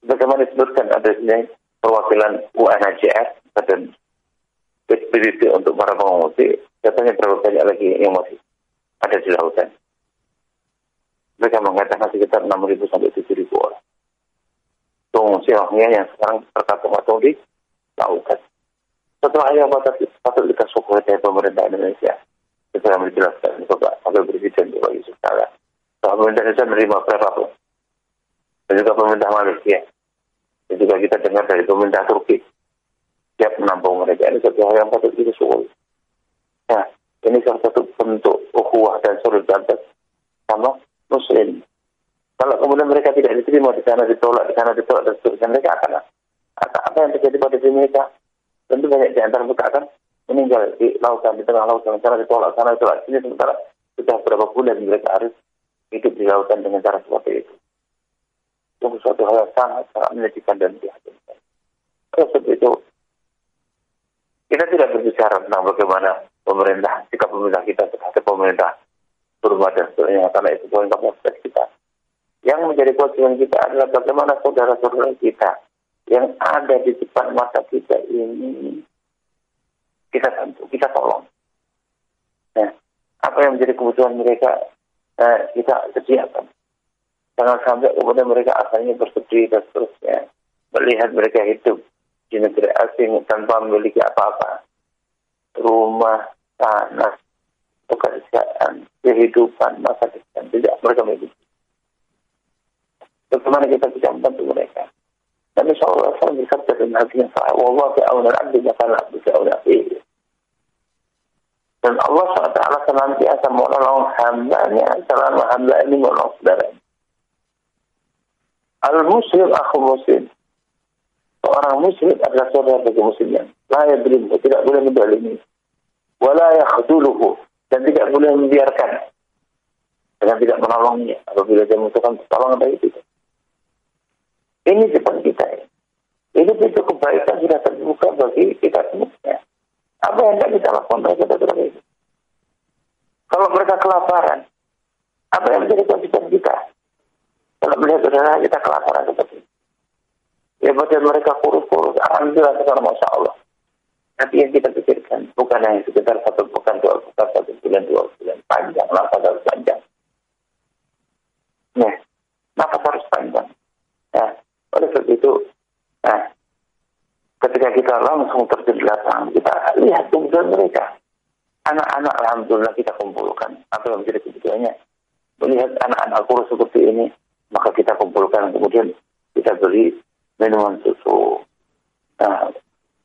Bagaimana disebutkan ada sini perwakilan UNHCR dan ekspedisi untuk para pengungsi, katanya berapa banyak lagi yang masih ada di lautan. Mereka mengatakan sekitar 6.000 sampai 7.000 orang. Pengungsi yang sekarang terkatung-katung di lautan. Setelah yang patut, patut kita syukur dari pemerintah Indonesia, kita menjelaskan Bapak Wakil Presiden Yusuf Kala. Bahwa pemerintah Indonesia menerima berapapun. Dan juga pemerintah Malaysia. Dan juga kita dengar dari pemerintah Turki. Siap menampung mereka. Ini satu hal yang patut kita syukur. Nah, ini salah satu bentuk ukhuwah dan solidaritas sama Muslim. Kalau kemudian mereka tidak diterima di sana ditolak, di sana ditolak dan seterusnya, mereka akan apa yang terjadi pada diri mereka? Tentu banyak di antara mereka akan meninggal di lautan, di tengah lautan, cara ditolak, sana ditolak, sini sementara sudah berapa bulan mereka harus hidup di lautan dengan cara seperti itu. Itu suatu hal yang sangat, sangat menyedihkan dan dihasilkan. Seperti itu, kita tidak berbicara tentang bagaimana pemerintah, sikap pemerintah kita terhadap pemerintah Burma dan seterusnya, karena itu bukan kapasitas kita. Yang menjadi kewajiban kita adalah bagaimana saudara-saudara kita yang ada di depan mata kita ini kita bantu, kita tolong. Nah, apa yang menjadi kebutuhan mereka nah, kita sediakan. Jangan sampai kemudian mereka asalnya bersedih dan seterusnya. Melihat mereka hidup di negeri asing tanpa memiliki apa-apa. Rumah, tanah, pekerjaan, kehidupan, masa depan. Tidak mereka memiliki. Bagaimana kita bisa membantu mereka? Nabi SAW bersabda dalam hadis yang sahih, "Wallah fi auna al-'abdi maka al-'abdu fi auna Dan Allah SWT senantiasa menolong hambanya selama hamba ini menolong saudara. Al-Muslim aku Muslim. Seorang Muslim adalah saudara bagi Muslimnya. La yadrimu, tidak boleh mendalimi. Wala yakhduluhu, dan tidak boleh membiarkan. Dan tidak menolongnya apabila dia membutuhkan pertolongan dari itu. Ini depan kita ya. Ini pintu kebaikan sudah terbuka bagi kita semuanya. Apa yang tidak kita lakukan mereka tetap itu? Kalau mereka kelaparan, apa yang menjadi kewajiban kita? Kalau melihat saudara kita kelaparan seperti itu. Ya badan mereka kurus-kurus, alhamdulillah sekarang masya Allah. Tapi yang kita pikirkan bukan hanya sekitar satu pekan, dua pekan, satu bulan, dua bulan, panjang, nafas harus panjang. Nah, nafas harus panjang. Nah, oleh sebab itu, nah, ketika kita langsung terjun di lapangan, kita lihat kebutuhan mereka. Anak-anak alhamdulillah kita kumpulkan apa yang menjadi kebutuhannya. melihat anak-anak kurus seperti ini, maka kita kumpulkan kemudian kita beri minuman susu, nah,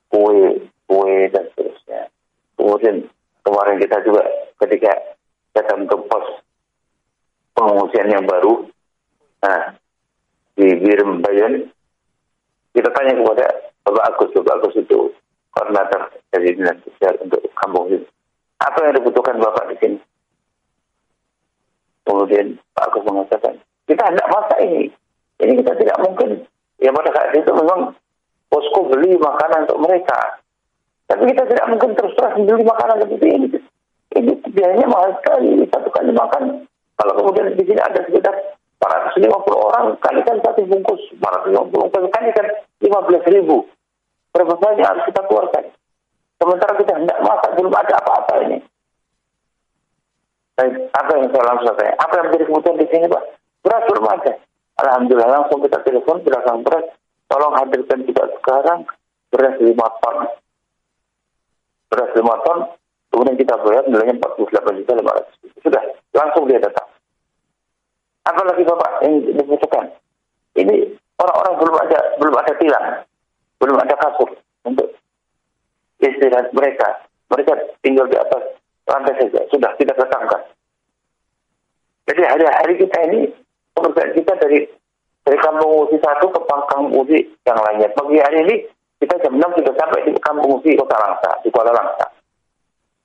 kue, kue dan seterusnya. Kemudian kemarin kita juga ketika datang ke pos pengungsian yang baru, nah di Birim Bayan, kita tanya kepada Bapak Agus, Bapak Agus itu koordinator dari dinas sosial untuk kampung ini. Apa yang dibutuhkan Bapak di sini? Kemudian Pak Agus mengatakan, kita tidak masa ini. Ini kita tidak mungkin. Ya pada saat itu memang posko beli makanan untuk mereka. Tapi kita tidak mungkin terus terus beli makanan seperti ini. Ini biayanya mahal sekali. Satu kali makan. Kalau kemudian di sini ada sekitar 450 orang, kalikan satu bungkus 450 bungkus, kalikan 15 ribu. Berapa banyak harus kita keluarkan? Sementara kita tidak masak, belum ada apa-apa ini. Baik, apa yang saya langsung tanya? Apa yang menjadi kebutuhan di sini, Pak? Beras belum ada. Alhamdulillah langsung kita telepon, bilang beras. Tolong hadirkan juga sekarang beras 5 ton. Beras 5 ton, kemudian kita bayar nilainya 48 juta 500 Sudah, langsung dia datang. Apalagi Bapak yang dibutuhkan? Ini orang-orang belum ada belum ada tilang, belum ada kasur untuk istirahat mereka. Mereka tinggal di atas lantai saja. Sudah kita datangkan. Jadi hari-hari kita ini pekerjaan kita dari dari kampung Usi satu ke kampung Usi yang lainnya. Pagi hari ini kita jam 6 sudah sampai di kampung Usi Kota Langsa, di Kuala Langsa.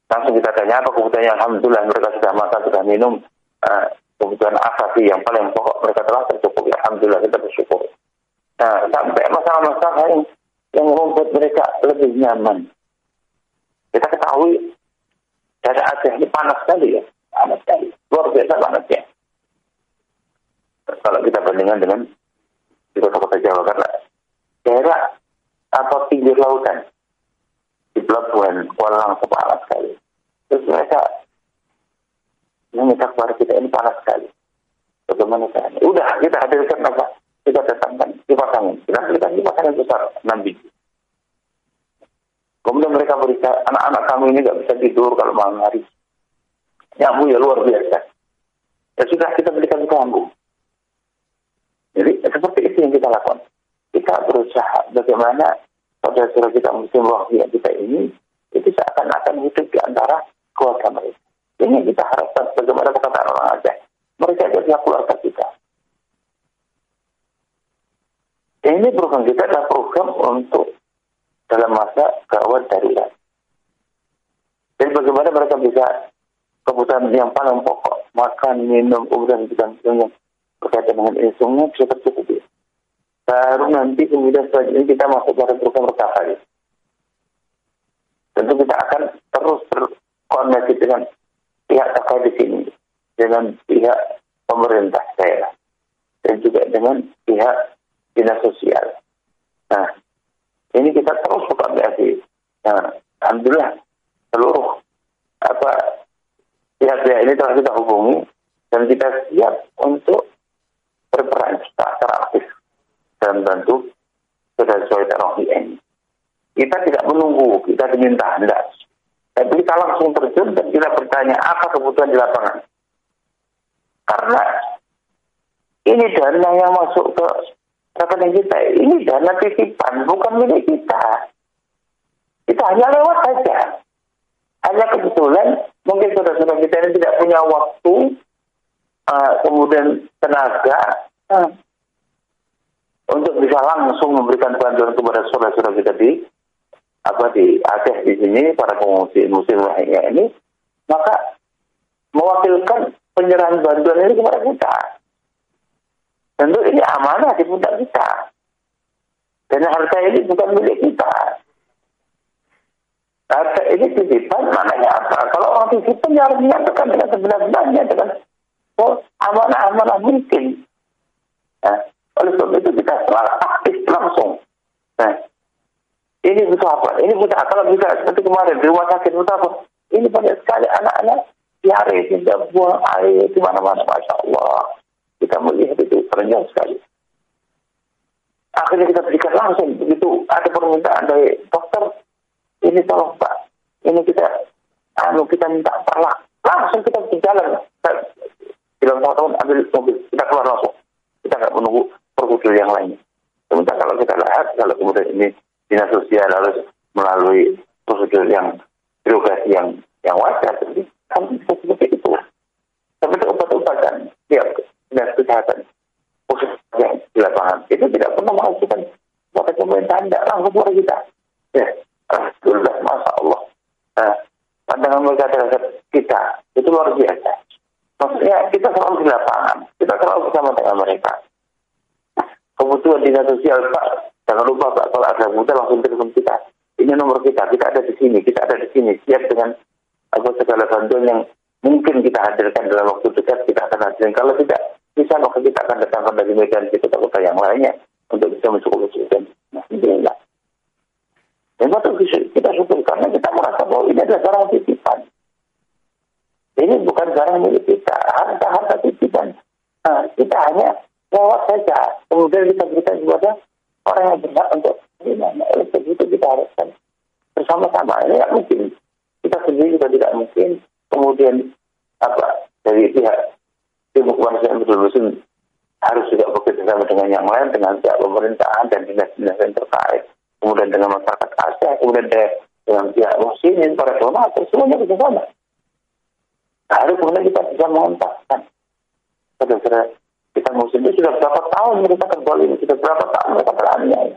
Langsung kita tanya apa kebutuhannya. Alhamdulillah mereka sudah makan, sudah minum. Uh, kebutuhan asasi yang paling pokok mereka telah tercukupi. Alhamdulillah kita bersyukur. Nah, sampai masalah-masalah yang, yang membuat mereka lebih nyaman. Kita ketahui Daerah Aceh ini panas sekali ya, panas sekali, luar biasa panasnya. Kalau kita bandingkan dengan di kota-kota Jawa karena daerah atau pinggir lautan di pelabuhan Kuala Langsa panas sekali. Terus mereka meminta kepada kita ini panas sekali. Bagaimana caranya? Udah kita hadirkan apa? Kita datangkan dipasangin. Kita berikan dipasangin besar enam biji. Kemudian mereka berita, anak-anak kami ini nggak bisa tidur kalau malam hari. Nyamuk ya luar biasa. Ya sudah kita berikan kambuh. Jadi seperti itu yang kita lakukan. Kita berusaha bagaimana pada saudara kita muslim wahyu kita ini itu seakan-akan hidup di antara keluarga mereka. Ini kita harapkan bagaimana perkataan orang aja. Mereka adalah keluarga kita. Ini program kita adalah program untuk dalam masa gawat darurat. Jadi bagaimana mereka bisa kebutuhan yang paling pokok, makan, minum, kemudian juga yang berkaitan dengan ini semua bisa tercukupi. Baru nanti kemudian selanjutnya kita masuk pada program recovery. Tentu kita akan terus berkoordinasi dengan pihak terkait di sini, dengan pihak pemerintah daerah, dan juga dengan pihak dinas sosial. Nah, ini kita terus berkoordinasi. Nah, alhamdulillah seluruh apa pihak-pihak ini telah kita hubungi dan kita siap untuk berperan secara aktif dan bantu saudara-saudara rohi ini. Kita tidak menunggu, kita diminta hendak. Tapi kita langsung terjun dan kita bertanya apa kebutuhan di lapangan. Karena ini dana yang masuk ke rekening kita ini dana titipan bukan milik kita. Kita hanya lewat saja. Hanya kebetulan mungkin saudara-saudara kita ini tidak punya waktu, uh, kemudian tenaga uh, untuk bisa langsung memberikan bantuan kepada saudara-saudara kita di apa di Aceh di sini para pengungsi muslim lainnya ini, maka mewakilkan penyerahan bantuan ini kepada kita. Tentu ini amanah di pundak kita. Dan harta ini bukan milik kita. Harta ini titipan maknanya apa? Kalau orang titipan ya harus menyatakan dengan sebenar-benarnya dengan oh, amanah-amanah mungkin. Nah, oleh sebab itu kita selalu aktif langsung. Nah, ini butuh apa? Ini butuh kalau bisa seperti kemarin? Di rumah sakit butuh apa? Ini banyak sekali anak-anak diare tidak buang air di mana-mana, masya Allah. Kita melihat itu terenjang sekali. Akhirnya kita berikan langsung. Begitu ada permintaan dari dokter ini tolong pak. Ini kita anu kita minta perlak. Langsung kita berjalan. Dalam satu tahun ambil mobil. Kita keluar langsung. Kita nggak menunggu prosedur yang lainnya sementara kalau kita lihat kalau kemudian ini dinas sosial harus melalui prosedur yang birokrasi yang yang wajar. Jadi kami seperti itu. Seperti obat-obatan. Ya dinas kesehatan. Khusus yang di lapangan. Itu tidak pernah menghasilkan kepada pemerintahan. Tidak langsung kepada kita. Ya Alhamdulillah Masya Allah. Nah, pandangan mereka terhadap kita itu luar biasa. Maksudnya kita selalu di lapangan. Kita selalu bersama dengan mereka. Kebutuhan dinas sosial Pak jangan lupa Pak kalau ada muda langsung telepon kita. Ini nomor kita kita ada di sini kita ada di sini. Siap dengan apa segala bantuan yang mungkin kita hadirkan dalam waktu dekat kita akan hadirkan. Kalau tidak bisa maka kita akan datangkan dari Medan ke kota-kota yang lainnya untuk bisa mencukupi kebutuhan nah yang patut kita syukur karena kita merasa bahwa ini adalah barang titipan. Ini bukan barang milik kita harta-harta titipan. Nah, kita hanya lewat saja. Kemudian kita berikan kepada orang yang berhak untuk oleh sebab itu kita haruskan bersama-sama ini tidak mungkin. Kita sendiri juga tidak mungkin. Kemudian apa dari pihak tim kemanusiaan betul-betul harus juga bekerja sama dengan yang lain dengan pihak pemerintahan dan dinas-dinas yang terkait. Kemudian dengan masyarakat Asia kemudian dengan pihak muslimin para donatur semuanya bersama harus kemudian kita bisa mengontakkan saudara kita muslim itu sudah berapa tahun mereka ini sudah berapa tahun mereka beraniaya.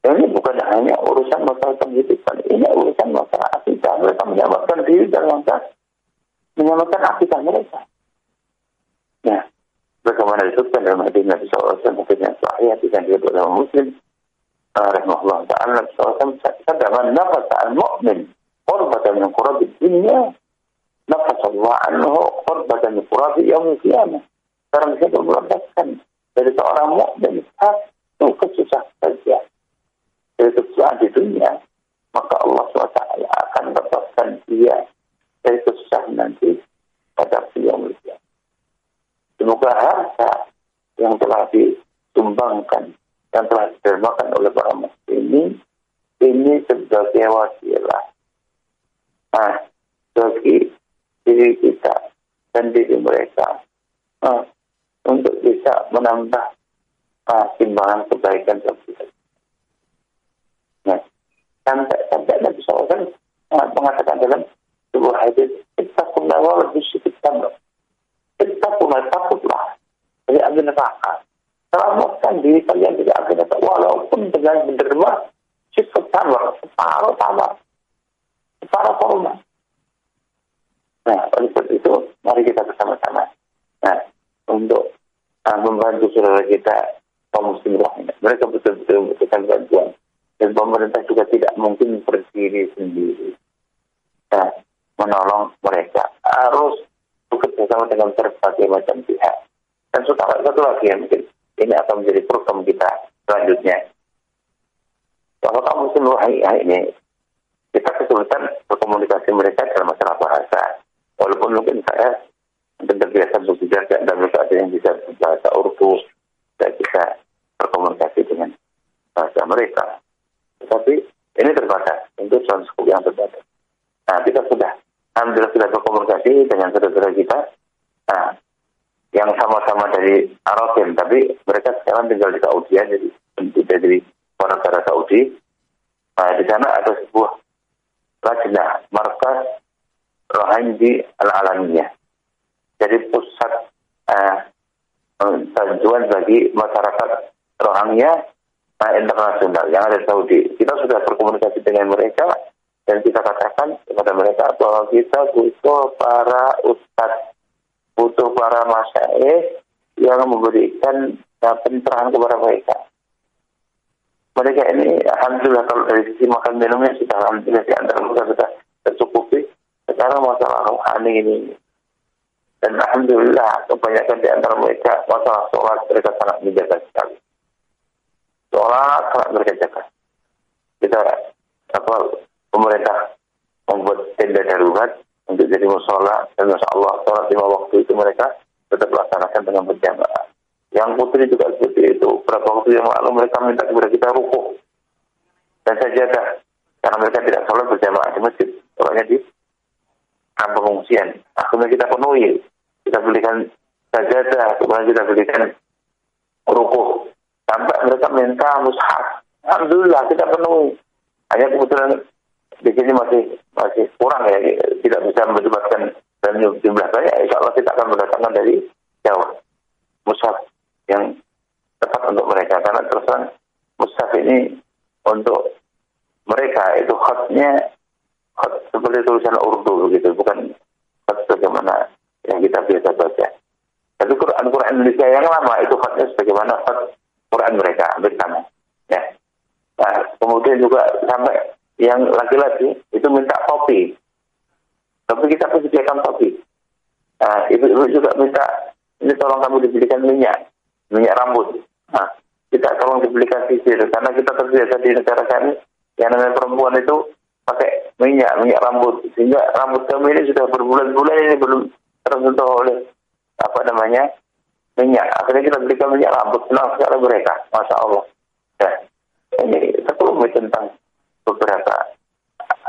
Ini bukan hanya urusan masalah pendidikan, ini urusan masalah akidah. Mereka menyelamatkan diri dan lantas menyelamatkan akidah mereka. Ya, bagaimana disebutkan dalam hadis Nabi SAW, mungkin yang sahih, yang dia dalam muslim, rahimahullah ta'ala, SAW, katakan, nafas al-mu'min, qurbatan min qurabi dunia, nafas Allah anhu, qurbatan min qurabi yaumil qiyamah. Sekarang saya mendapatkan dari seorang mukmin satu kesusahan saja dari kesusahan di dunia, maka Allah SWT akan mendapatkan dia dari kesusahan nanti pada mulia. Semoga harta yang telah disumbangkan, yang telah ditermakan oleh para muslimin, ini sebagai wasilah. Nah, bagi diri kita dan diri mereka. Bisa menambah uh, timbangan kebaikan dalam kita. Nah, sampai sampai Nabi SAW kan uh, mengatakan dalam sebuah hadis, kita kunawa lebih sedikit tambah. Kita kunawa takutlah dari ambil neraka. Selamatkan diri kalian dari ambil neraka walaupun dengan menderma cukup tambah, separuh tambah, separuh korban. Nah, oleh itu, mari kita bersama-sama. Nah, untuk uh, membantu saudara kita kaum muslim rohingya. Mereka betul-betul membutuhkan bantuan. Dan pemerintah juga tidak mungkin berdiri sendiri. Nah, menolong mereka. Harus bekerja sama dengan berbagai macam pihak. Dan sekarang satu lagi yang mungkin ini akan menjadi program kita selanjutnya. Kalau kaum muslim rohingya ini, kita kesulitan berkomunikasi mereka dalam masalah bahasa. Walaupun mungkin saya terbiasa berbicara dan ada yang bisa bahasa Urdu dan bisa berkomunikasi dengan bahasa mereka. Tetapi ini terbatas, itu transkop yang terbatas. Nah, kita sudah, alhamdulillah sudah berkomunikasi dengan saudara-saudara kita, nah, yang sama-sama dari Arabian, tapi mereka sekarang tinggal di Saudi ya, jadi dari negara Saudi. Nah, di sana ada sebuah lajnah, markas Rohingya al-Alamiyah jadi pusat tujuan bagi masyarakat Rohingya uh, internasional yang ada di Saudi. Kita sudah berkomunikasi dengan mereka dan kita katakan kepada mereka bahwa kita butuh para ustadz, butuh para masyaih yang memberikan uh, pencerahan kepada mereka. Mereka ini alhamdulillah kalau dari sisi makan minumnya sudah alhamdulillah di antara mereka sudah tercukupi. Sekarang masalah rohani ini dan Alhamdulillah kebanyakan di antara mereka masalah sholat mereka sangat menjaga sekali. Sholat sangat mereka jaga. Kita apa pemerintah membuat tenda darurat untuk jadi musola dan masya Allah sholat lima waktu itu mereka tetap laksanakan dengan berjamaah. Yang putri juga seperti itu. Berapa waktu yang lalu mereka minta kepada kita rukuh dan saya jaga karena mereka tidak sholat berjamaah di masjid. Sholatnya di kampung pengungsian. Akhirnya kita penuhi kita belikan sajadah, kemudian kita belikan rukuh. Sampai mereka minta mushaf. Alhamdulillah kita penuhi. Hanya kebetulan di sini masih masih kurang ya, tidak bisa mendapatkan dan jumlah banyak. Insya Allah kita akan mendatangkan dari Jawa mushaf yang tepat untuk mereka karena terus terang mushaf ini untuk mereka itu khasnya khas seperti tulisan Urdu begitu bukan khas bagaimana yang kita biasa baca. Tapi Quran Quran Indonesia yang lama itu khasnya sebagaimana khas Quran mereka bersama. Ya. Nah, kemudian juga sampai yang laki-laki itu minta topi. Tapi kita pun sediakan topi. Nah, ibu-ibu juga minta ini tolong kamu dibelikan minyak, minyak rambut. Nah, kita tolong dibelikan sisir karena kita terbiasa di negara kami yang namanya perempuan itu pakai minyak, minyak rambut sehingga rambut kami ini sudah berbulan-bulan ini belum tersentuh oleh apa namanya minyak. Akhirnya kita belikan minyak rambut senang sekali mereka, masya Allah. Ya, ini sekelumit tentang beberapa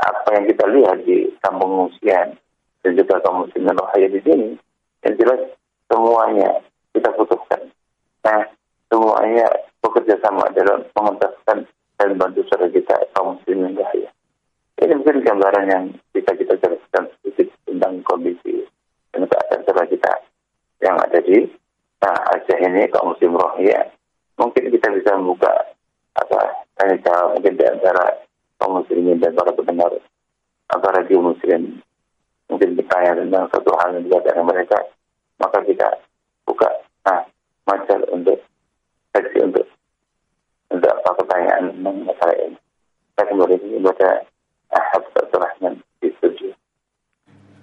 apa yang kita lihat di kampung pengungsian dan juga kaum muslimin rohaya di sini. Yang jelas semuanya kita butuhkan. Nah, semuanya bekerja sama dalam mengentaskan dan bantu saudara kita kaum muslimin rohaya. Ini mungkin gambaran yang bisa kita jelaskan sedikit tentang kondisi keadaan saudara kita yang ada di nah, Aceh ini kaum muslim rohaya. Mungkin kita bisa membuka apa tanya jawab mungkin di antara kaum muslimin dan para pendengar apa radio muslim. Mungkin bertanya tentang satu hal yang dikatakan mereka maka kita buka nah majar untuk sesi untuk untuk apa pertanyaan tentang masalah ini. Saya kembali kepada Ahab Rahman. di studio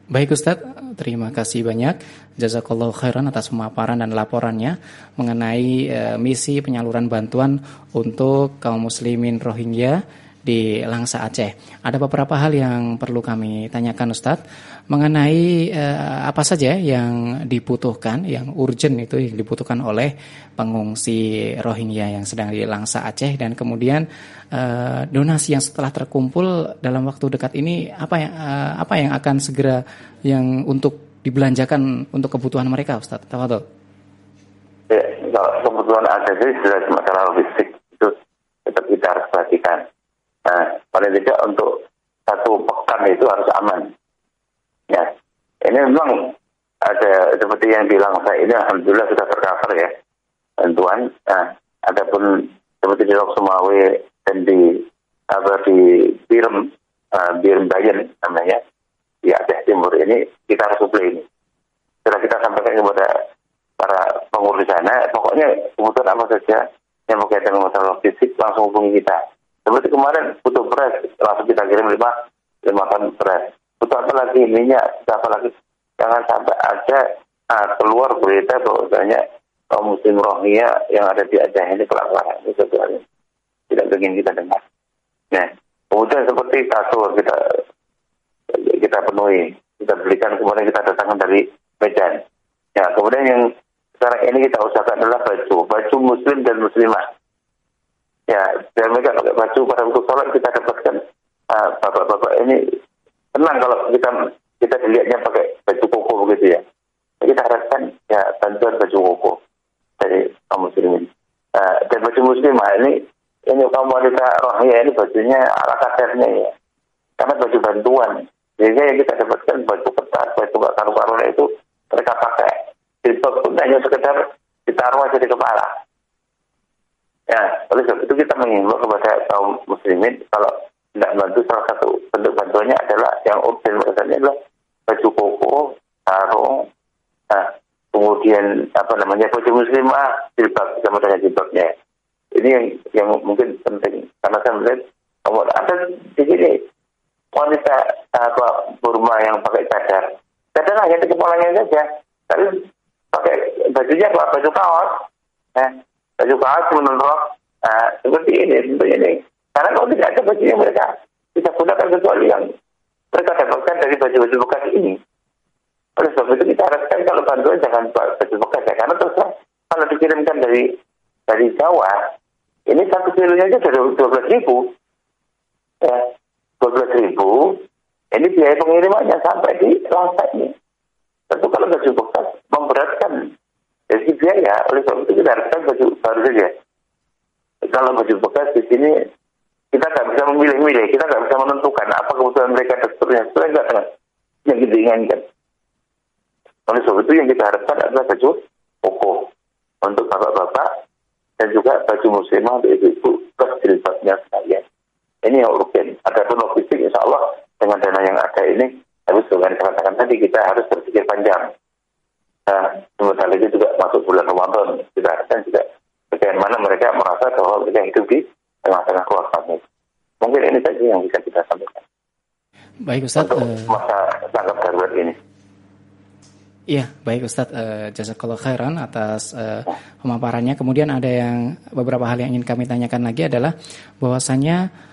Baik Ustadz, terima kasih banyak. Jazakallah khairan atas pemaparan dan laporannya mengenai e, misi penyaluran bantuan untuk kaum muslimin Rohingya di Langsa Aceh. Ada beberapa hal yang perlu kami tanyakan Ustadz mengenai uh, apa saja yang dibutuhkan, yang urgent itu yang dibutuhkan oleh pengungsi Rohingya yang sedang di Langsa Aceh dan kemudian uh, donasi yang setelah terkumpul dalam waktu dekat ini apa yang uh, apa yang akan segera yang untuk dibelanjakan untuk kebutuhan mereka Ustadz. Tafadhol. Ya, kebutuhan ada sih jelas masalah logistik itu tetap kita harus perhatikan Nah, paling tidak untuk satu pekan itu harus aman. Ya, ini memang ada seperti yang bilang saya ini alhamdulillah sudah tercover ya bantuan. Nah, adapun seperti di Lok Sumawe dan di apa di Birem uh, Birem Bayan namanya di Aceh Timur ini kita harus supply ini. Setelah kita sampaikan kepada para pengurus sana, pokoknya kebutuhan apa saja yang berkaitan dengan masalah logistik langsung hubungi kita. Seperti kemarin butuh beras, langsung kita kirim lima lima ton beras. Butuh apa lagi minyak, butuh apa lagi. Jangan sampai ada nah, keluar berita bahwasanya kaum muslim Rohingya yang ada di Aceh ini kelaparan. Itu sebenarnya tidak ingin kita dengar. Nah, kemudian seperti kasur kita kita penuhi, kita belikan kemudian kita datangkan dari Medan. Ya, kemudian yang sekarang ini kita usahakan adalah baju, baju muslim dan muslimah ya dan mereka pakai baju pada waktu sholat kita dapatkan uh, bapak-bapak ini tenang kalau kita kita dilihatnya pakai baju koko begitu ya. Kita harapkan ya bantuan baju koko dari kaum muslimin. Uh, dan baju muslimah ini ini kaum wanita rohnya ini bajunya ala kadernya ya. Karena baju bantuan. Sehingga yang kita dapatkan baju ketat baju gak karu-karuan itu mereka pakai. Jilbab pun hanya sekedar ditaruh aja di kepala Ya, oleh sebab itu kita mengimbau kepada kaum muslimin kalau tidak bantu salah satu bentuk bantuannya adalah yang urgen ini adalah baju koko, sarung, nah, kemudian apa namanya baju muslimah, jilbab sama dengan jilbabnya. Ini yang yang mungkin penting karena saya melihat kalau ada di sini wanita apa Burma yang pakai cadar, cadar hanya di kepalanya saja, tapi pakai bajunya apa baju kaos, eh, baju kaos menurut nah, seperti ini tentu ini. Karena kalau tidak ada baju yang mereka bisa gunakan kecuali yang mereka dapatkan dari baju-baju bekas ini. Oleh sebab itu kita harapkan kalau bantuan jangan baju bekas ya. Karena terus kalau dikirimkan dari dari Jawa ini satu kilonya aja sudah dua belas ribu. Ya dua belas ribu. Ini biaya pengirimannya sampai di Langsa ini. Tentu kalau baju bekas memberatkan dari biaya. Oleh sebab itu kita harapkan baju baru saja. Kalau baju bekas di sini kita nggak bisa memilih-milih, kita nggak bisa menentukan apa kebutuhan mereka teksturnya sesuai nggak dengan yang kita inginkan. Oleh sebab itu yang kita harapkan adalah baju koko untuk bapak-bapak dan juga baju muslimah untuk ibu-ibu plus jilbabnya sekalian. Ini yang urgen. Ada pun logistik insya Allah dengan dana yang ada ini, habis dengan katakan tadi kita harus berpikir panjang. Nah, lagi juga masuk bulan Ramadan. Kita harapkan juga bagaimana mereka merasa bahwa mereka hidup di tengah-tengah keluarga Mungkin ini saja yang bisa kita sampaikan. Baik Ustaz. Untuk uh, masa tanggap darurat ini. Iya, baik Ustadz. Uh, Jazakallah khairan atas uh, pemaparannya. Kemudian ada yang beberapa hal yang ingin kami tanyakan lagi adalah bahwasanya uh,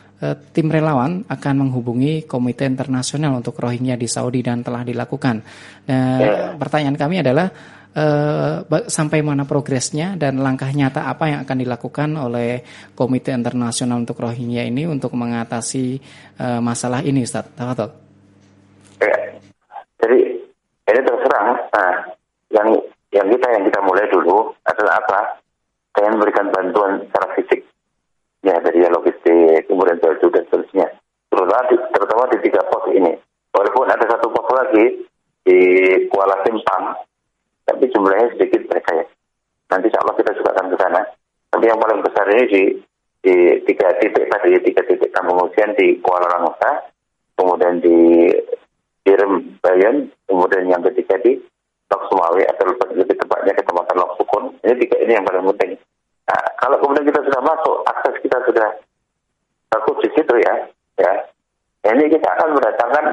tim relawan akan menghubungi Komite Internasional untuk Rohingya di Saudi dan telah dilakukan. Uh, ya. Pertanyaan kami adalah uh, sampai mana progresnya dan langkah nyata apa yang akan dilakukan oleh Komite Internasional untuk Rohingya ini untuk mengatasi uh, masalah ini, Ustaz? Tafadhol. Ya. Jadi ini terserang. Nah, yang yang kita yang kita mulai dulu adalah apa? Saya memberikan bantuan secara fisik, ya dari logistik, kemudian baju dan seterusnya. Terutama di, terutama di tiga pos ini. Walaupun ada satu pos lagi di Kuala Simpang, tapi jumlahnya sedikit mereka ya. Nanti insya Allah kita juga akan ke sana. Tapi yang paling besar ini di di tiga titik tadi, tiga titik kampung ujian di Kuala Rangosa, kemudian di Irem Bayan, kemudian yang ketiga di Lok Sumawi atau lebih tepatnya kecamatan Lok Sukun. Ini tiga ini yang paling penting. Nah, kalau kemudian kita sudah masuk, akses kita sudah bagus di situ ya, ya. Ini kita akan mendatangkan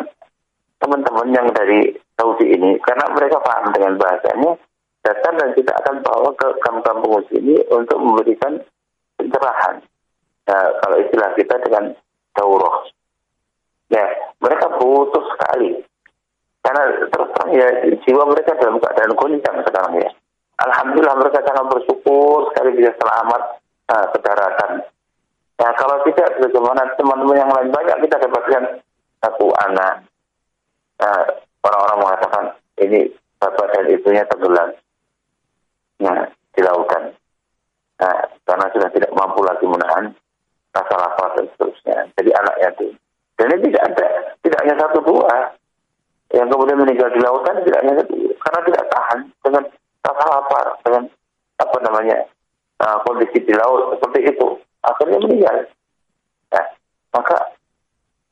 teman-teman yang dari Saudi ini karena mereka paham dengan bahasanya datang dan kita akan bawa ke kampung-kampung ini untuk memberikan pencerahan. Nah, kalau istilah kita dengan daurah. Ya, mereka butuh sekali. Karena terus ya jiwa mereka dalam keadaan goncang sekarang ya. Alhamdulillah mereka sangat bersyukur sekali bisa selamat nah, ke daratan. Ya, kalau tidak, bagaimana teman-teman yang lain banyak kita dapatkan satu anak, Nah, orang-orang mengatakan ini bapak dan ibunya tenggelam nah, di lautan. Nah, karena sudah tidak mampu lagi menahan rasa lapar dan seterusnya. Jadi anaknya itu. Dan ini tidak ada, tidak hanya satu dua yang kemudian meninggal di lautan tidak hanya satu, karena tidak tahan dengan rasa lapar, dengan apa namanya uh, kondisi di laut seperti itu, akhirnya meninggal. Nah, maka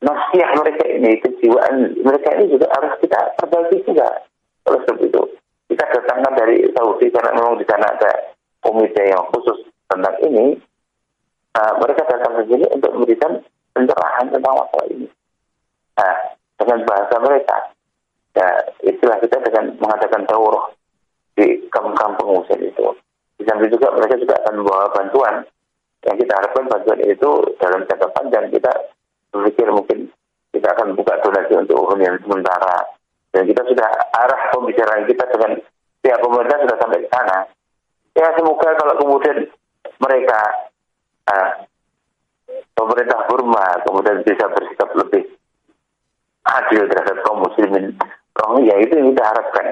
nasihat mereka ini, kejiwaan mereka ini juga harus kita perbaiki juga. Oleh sebab itu, kita datangkan dari Saudi karena memang di sana ada komite yang khusus tentang ini. Nah, mereka datang ke sini untuk memberikan pencerahan tentang masalah ini. Nah, dengan bahasa mereka. Ya, istilah kita dengan mengadakan daurah di kampung-kampung pengungsian itu. Di samping juga mereka juga akan membawa bantuan yang kita harapkan bantuan itu dalam jangka panjang kita berpikir mungkin kita akan buka donasi untuk hunian sementara. Dan kita sudah arah pembicaraan kita dengan pihak pemerintah sudah sampai ke sana. Ya semoga kalau kemudian mereka uh, pemerintah Burma kemudian bisa bersikap lebih adil terhadap kaum muslimin ya itu yang kita harapkan.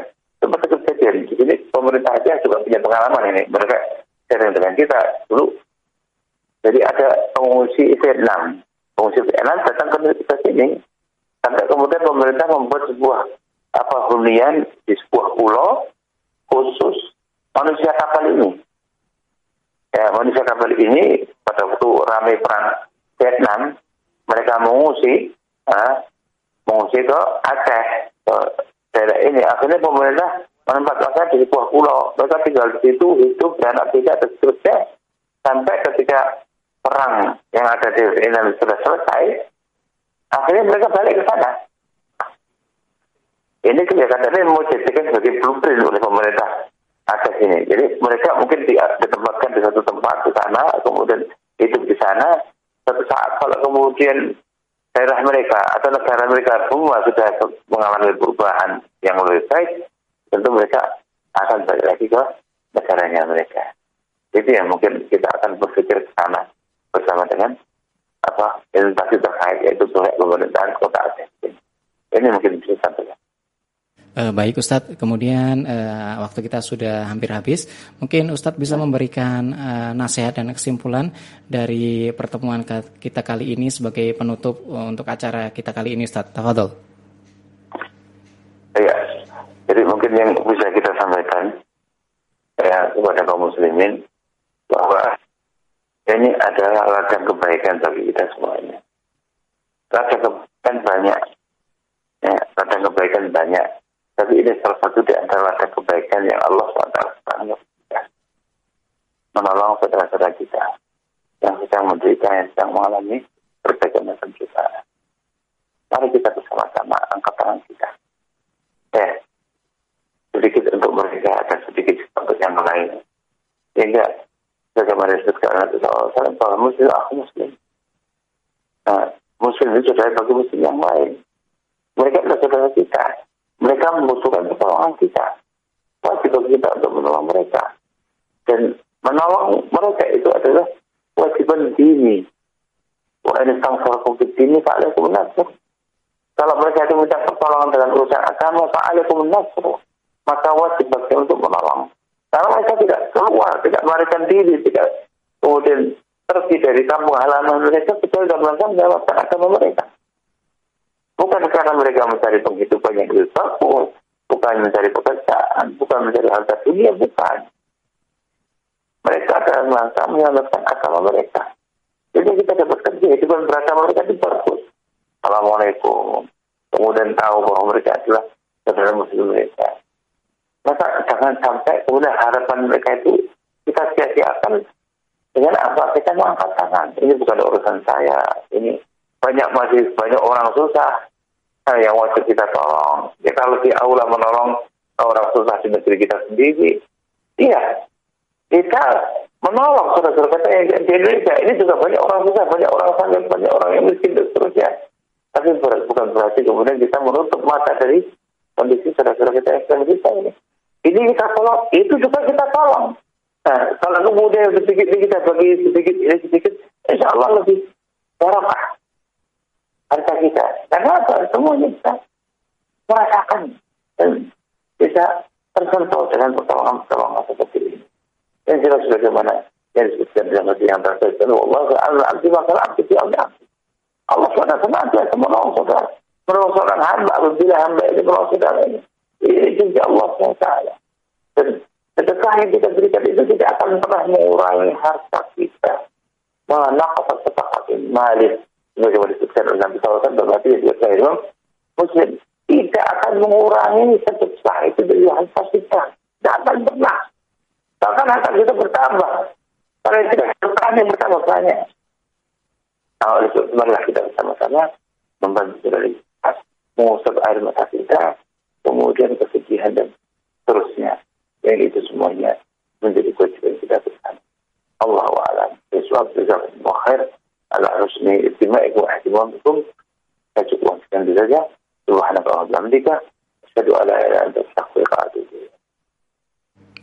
Seperti kejadian di sini pemerintah aja juga punya pengalaman ini. Mereka sharing dengan kita dulu. Jadi ada pengungsi Vietnam pengungsi Vietnam datang ke sini sampai kemudian pemerintah membuat sebuah apa hunian di sebuah pulau khusus manusia kapal ini. Ya, manusia kapal ini pada waktu ramai perang Vietnam, mereka mengungsi, ya, mengungsi ke Aceh, ke daerah ini. Akhirnya pemerintah menempatkan di sebuah pulau. Mereka tinggal di situ, hidup, dan tidak, dan seterusnya. Sampai ketika perang yang ada di Vietnam sudah selesai, akhirnya mereka balik ke sana. Ini kelihatannya mau dijadikan sebagai blueprint oleh pemerintah Aceh ini. Jadi mereka mungkin ditempatkan di satu tempat di sana, kemudian hidup di sana. Satu saat kalau kemudian daerah mereka atau negara mereka semua sudah mengalami perubahan yang lebih baik, tentu mereka akan balik lagi ke negaranya mereka. Itu yang mungkin kita akan berpikir ke sana bersama dengan apa instansi terkait yaitu pemerintahan kota Aceh. Ini mungkin bisa sampaikan. Uh, baik Ustadz, kemudian uh, waktu kita sudah hampir habis. Mungkin Ustadz bisa memberikan uh, nasihat dan kesimpulan dari pertemuan kita kali ini sebagai penutup untuk acara kita kali ini Ustadz. Tafadol. Iya, jadi mungkin yang bisa kita sampaikan ya kepada kaum muslimin bahwa ini adalah ladang kebaikan bagi kita semuanya. Ladang kebaikan banyak, ya, kebaikan banyak tapi ini salah satu di antara kebaikan yang Allah SWT menolong saudara-saudara kita yang sedang menderita, yang sedang mengalami berbagai macam kita. Mari kita bersama-sama angkat tangan kita. Ya, sedikit untuk mereka dan sedikit untuk yang lain. Sehingga bagaimana disebutkan Nabi SAW bahwa muslim aku muslim. Nah, muslim itu saudara bagi muslim yang lain. Mereka adalah saudara kita mereka membutuhkan pertolongan kita. Wajib kita untuk menolong mereka. Dan menolong mereka itu adalah kewajiban dini. Ini sang covid dini fa'alaikum nasr. Kalau mereka itu minta pertolongan dengan urusan agama, fa'alaikum nasr. Maka wajib bagi untuk menolong. Karena mereka tidak keluar, tidak melarikan diri, tidak kemudian pergi dari kampung halaman mereka, kecuali dalam rangka menyelamatkan agama mereka. Bukan karena mereka mencari penghidupan yang bagus, bukan mencari pekerjaan, bukan mencari harta dunia, bukan. Mereka akan merasa menyelamatkan agama mereka. Jadi kita dapat kerja, kan beragama mereka itu. Assalamualaikum. Kemudian tahu bahwa mereka adalah saudara muslim mereka. Maka jangan sampai kemudian harapan mereka itu kita sia-siakan dengan apa? Kita mengangkat tangan. Ini bukan urusan saya. Ini banyak masih banyak orang susah yang wajib kita tolong. Ya kalau di aula menolong orang susah di negeri kita sendiri, iya kita menolong saudara-saudara kita yang di Indonesia. Ini juga banyak orang susah, banyak orang sakit, banyak orang yang miskin dan seterusnya. Tapi bukan berarti kemudian kita menutup mata dari kondisi saudara-saudara kita yang kita ini. Ini kita tolong, itu juga kita tolong. Nah, kalau kemudian sedikit ini kita bagi sedikit ini sedikit, insya Allah lebih barokah harta kita. Karena apa? Semuanya bisa merasakan dan bisa tersentuh dengan pertolongan-pertolongan seperti ini. Yang jelas bagaimana yang disebutkan dalam hadis yang terakhir Allah Taala abdi masalah abdi fi Allah SWT senantiasa menolong saudara, menolong seorang hamba apabila hamba ini menolong saudara ini. Ini juga Allah SWT. Dan sedekah yang kita berikan itu tidak akan pernah mengurangi harta kita. Mana kata sedekah malih sebagaimana disebutkan Nabi SAW berarti juga Imam Muslim tidak akan mengurangi sedekah itu dari harta kita. Tidak akan pernah. Bahkan akan kita bertambah. Karena tidak bertahan yang bertambah banyak. Nah, oleh itu, marilah kita bersama-sama membantu dari mengusap air mata kita, kemudian kesedihan dan seterusnya. Yang itu semuanya menjadi kewajiban kita bersama. Allah wa'alam. Jazakumullah khair ala husni istima'ikum wa ihtimamikum saya cukup sekian dulu saja subhanaka wa bihamdika asyhadu an la ilaha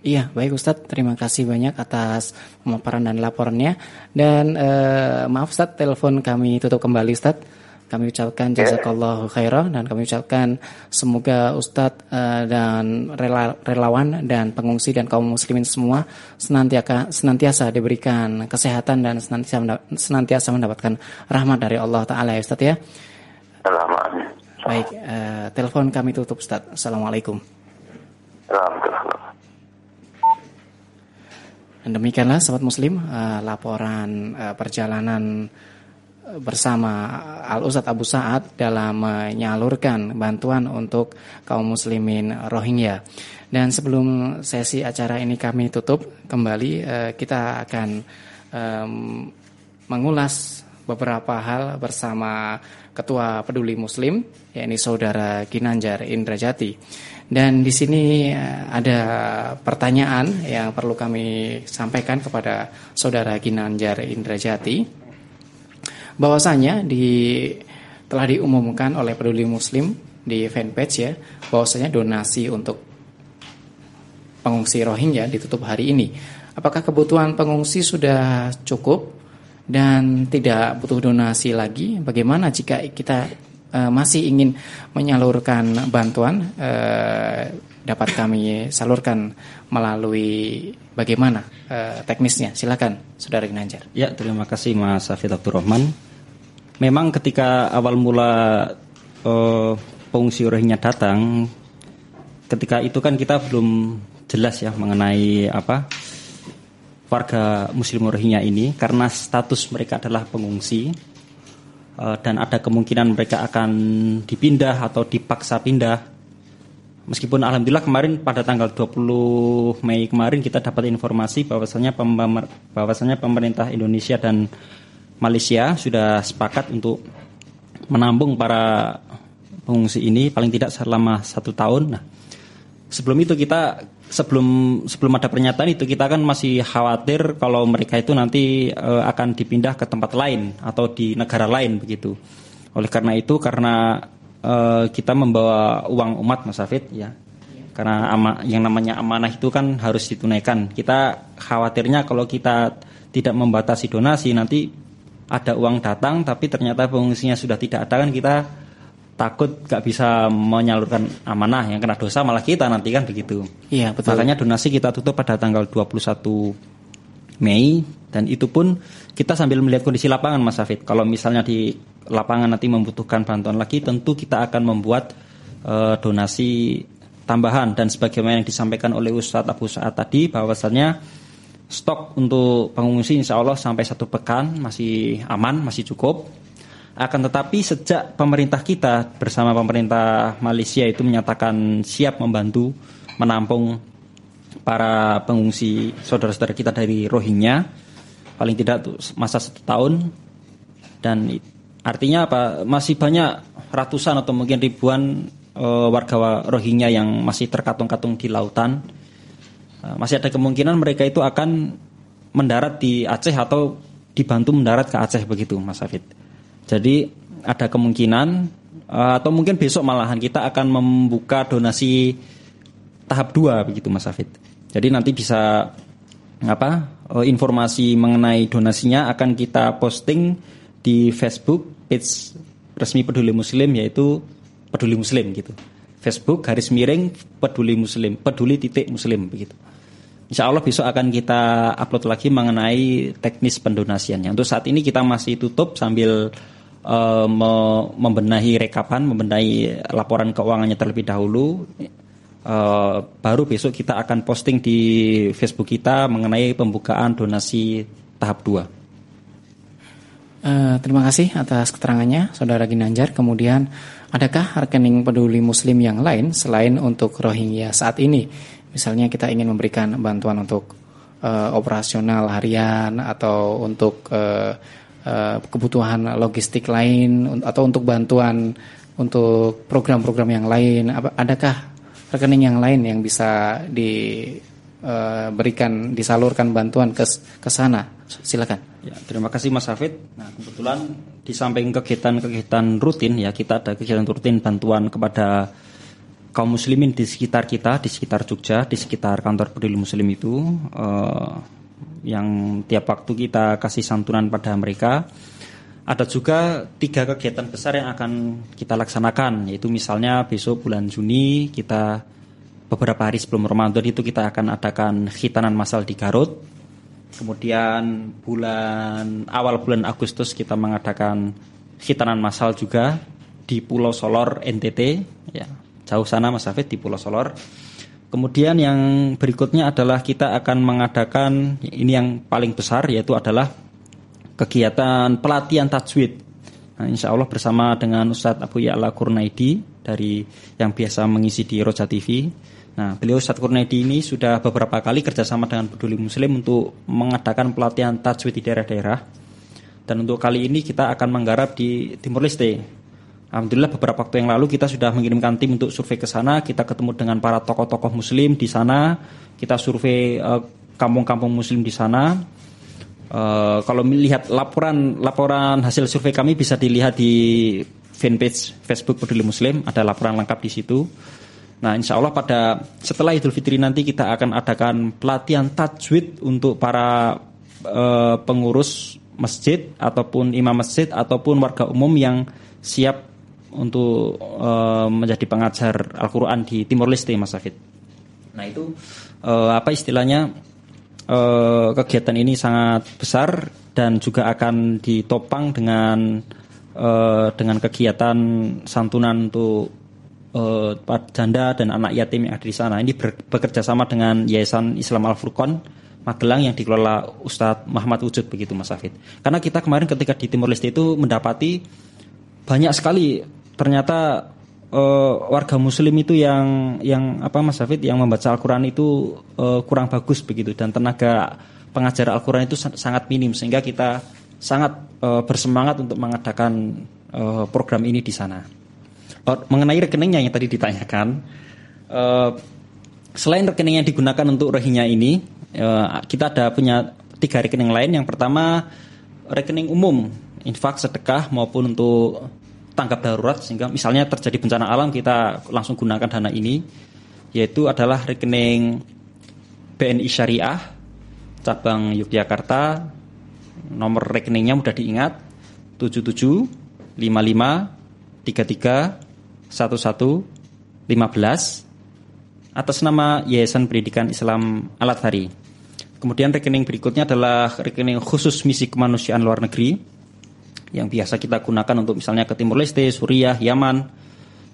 Iya, baik Ustadz. Terima kasih banyak atas pemaparan dan laporannya. Dan eh, maaf Ustadz, telepon kami tutup kembali Ustadz. Kami ucapkan jazakallahu khairah dan kami ucapkan semoga Ustadz uh, dan rela, relawan dan pengungsi dan kaum muslimin semua senantiasa senantiasa diberikan kesehatan dan senantiasa senantiasa mendapatkan rahmat dari Allah taala ya Ustadz ya. Baik, uh, telepon kami tutup Ustadz. Assalamualaikum. Dan demikianlah sahabat muslim uh, laporan uh, perjalanan bersama Al Ustadz Abu Sa'ad dalam menyalurkan bantuan untuk kaum muslimin Rohingya. Dan sebelum sesi acara ini kami tutup kembali eh, kita akan mengulas beberapa hal bersama Ketua Peduli Muslim yakni Saudara Ginanjar Indrajati. Dan di sini eh, ada pertanyaan yang perlu kami sampaikan kepada Saudara Ginanjar Indrajati bahwasanya di telah diumumkan oleh Peduli Muslim di fanpage ya bahwasanya donasi untuk pengungsi Rohingya ditutup hari ini. Apakah kebutuhan pengungsi sudah cukup dan tidak butuh donasi lagi? Bagaimana jika kita uh, masih ingin menyalurkan bantuan uh, dapat kami salurkan melalui bagaimana uh, teknisnya? Silakan, Saudara Ginanjar. Ya, terima kasih Mas Safid Abdurrahman. Memang ketika awal mula uh, pengungsi Rohingya datang, ketika itu kan kita belum jelas ya mengenai apa warga Muslim Rohingya ini karena status mereka adalah pengungsi uh, dan ada kemungkinan mereka akan dipindah atau dipaksa pindah. Meskipun alhamdulillah kemarin pada tanggal 20 Mei kemarin kita dapat informasi bahwasanya pemerintah Indonesia dan Malaysia sudah sepakat untuk menampung para pengungsi ini paling tidak selama satu tahun. Nah, sebelum itu kita sebelum sebelum ada pernyataan itu kita kan masih khawatir kalau mereka itu nanti e, akan dipindah ke tempat lain atau di negara lain begitu. Oleh karena itu karena e, kita membawa uang umat Mas Hafid ya. Karena ama, yang namanya amanah itu kan harus ditunaikan. Kita khawatirnya kalau kita tidak membatasi donasi nanti ada uang datang tapi ternyata pengungsinya sudah tidak ada kan kita takut gak bisa menyalurkan amanah yang kena dosa malah kita nanti kan begitu. Iya betul. Makanya donasi kita tutup pada tanggal 21 Mei dan itu pun kita sambil melihat kondisi lapangan Mas Hafid. Kalau misalnya di lapangan nanti membutuhkan bantuan lagi tentu kita akan membuat uh, donasi tambahan dan sebagaimana yang disampaikan oleh Ustadz Abu Sa'ad tadi bahwasannya stok untuk pengungsi insya Allah sampai satu pekan masih aman, masih cukup. Akan tetapi sejak pemerintah kita bersama pemerintah Malaysia itu menyatakan siap membantu menampung para pengungsi saudara-saudara kita dari Rohingya paling tidak masa satu tahun. Dan artinya apa? Masih banyak ratusan atau mungkin ribuan e, warga Rohingya yang masih terkatung-katung di lautan masih ada kemungkinan mereka itu akan mendarat di Aceh atau dibantu mendarat ke Aceh begitu Mas Hafid. Jadi ada kemungkinan eh, atau mungkin besok malahan kita akan membuka donasi tahap 2 begitu Mas Afid. Jadi nanti bisa apa eh, informasi mengenai donasinya akan kita posting di Facebook page resmi Peduli Muslim yaitu Peduli Muslim gitu. Facebook garis miring Peduli Muslim, Peduli titik Muslim begitu. Insya Allah besok akan kita upload lagi mengenai teknis pendonasiannya. Untuk saat ini kita masih tutup sambil uh, membenahi rekapan, membenahi laporan keuangannya terlebih dahulu. Uh, baru besok kita akan posting di Facebook kita mengenai pembukaan donasi tahap 2. Uh, eh, terima kasih atas keterangannya, Saudara Ginanjar. Kemudian, adakah rekening peduli Muslim yang lain selain untuk Rohingya saat ini? Misalnya kita ingin memberikan bantuan untuk uh, operasional harian atau untuk uh, Eh, kebutuhan logistik lain atau untuk bantuan untuk program-program yang lain adakah rekening yang lain yang bisa diberikan eh, disalurkan bantuan ke ke sana? Silakan. Ya terima kasih Mas Hafid. Nah kebetulan di samping kegiatan-kegiatan rutin ya kita ada kegiatan rutin bantuan kepada kaum muslimin di sekitar kita di sekitar Jogja di sekitar kantor peduli muslim itu uh, yang tiap waktu kita kasih santunan pada mereka. Ada juga tiga kegiatan besar yang akan kita laksanakan, yaitu misalnya besok bulan Juni kita beberapa hari sebelum Ramadan itu kita akan adakan khitanan masal di Garut. Kemudian bulan awal bulan Agustus kita mengadakan khitanan masal juga di Pulau Solor NTT, ya jauh sana Mas Hafid di Pulau Solor. Kemudian yang berikutnya adalah kita akan mengadakan ini yang paling besar yaitu adalah kegiatan pelatihan tajwid. Nah, insya Allah bersama dengan Ustadz Abu Ya'la Kurnaidi dari yang biasa mengisi di Roja TV. Nah, beliau Ustadz Kurnaidi ini sudah beberapa kali kerjasama dengan Peduli Muslim untuk mengadakan pelatihan tajwid di daerah-daerah. Dan untuk kali ini kita akan menggarap di Timur Leste, Alhamdulillah beberapa waktu yang lalu kita sudah mengirimkan tim untuk survei ke sana. Kita ketemu dengan para tokoh-tokoh Muslim di sana. Kita survei eh, kampung-kampung Muslim di sana. Uh, kalau melihat laporan laporan hasil survei kami bisa dilihat di fanpage Facebook Peduli Muslim. Ada laporan lengkap di situ. Nah, insya Allah pada setelah Idul Fitri nanti kita akan adakan pelatihan tajwid untuk para uh, pengurus masjid ataupun imam masjid ataupun warga umum yang siap untuk uh, menjadi pengajar Al-Qur'an di Timor Leste Mas Safid. Nah, itu uh, apa istilahnya uh, kegiatan ini sangat besar dan juga akan ditopang dengan uh, dengan kegiatan santunan untuk uh, janda dan anak yatim yang ada di sana. Ini ber, bekerja sama dengan Yayasan Islam Al Furqon Magelang yang dikelola Ustadz Muhammad Wujud begitu Mas Afid. Karena kita kemarin ketika di Timor Leste itu mendapati banyak sekali ternyata uh, warga Muslim itu yang yang apa Mas Afid yang membaca Al-Quran itu uh, kurang bagus begitu dan tenaga pengajar Al-Quran itu sangat minim sehingga kita sangat uh, bersemangat untuk mengadakan uh, program ini di sana. Uh, mengenai rekeningnya yang tadi ditanyakan, uh, selain rekening yang digunakan untuk rohingya ini Eh, kita ada punya tiga rekening lain. Yang pertama rekening umum, infak, sedekah maupun untuk tanggap darurat sehingga misalnya terjadi bencana alam kita langsung gunakan dana ini yaitu adalah rekening BNI Syariah cabang Yogyakarta nomor rekeningnya mudah diingat 77 55 33 11 15 atas nama Yayasan Pendidikan Islam Alat Hari. Kemudian rekening berikutnya adalah rekening khusus misi kemanusiaan luar negeri yang biasa kita gunakan untuk misalnya ke Timur Leste, Suriah, Yaman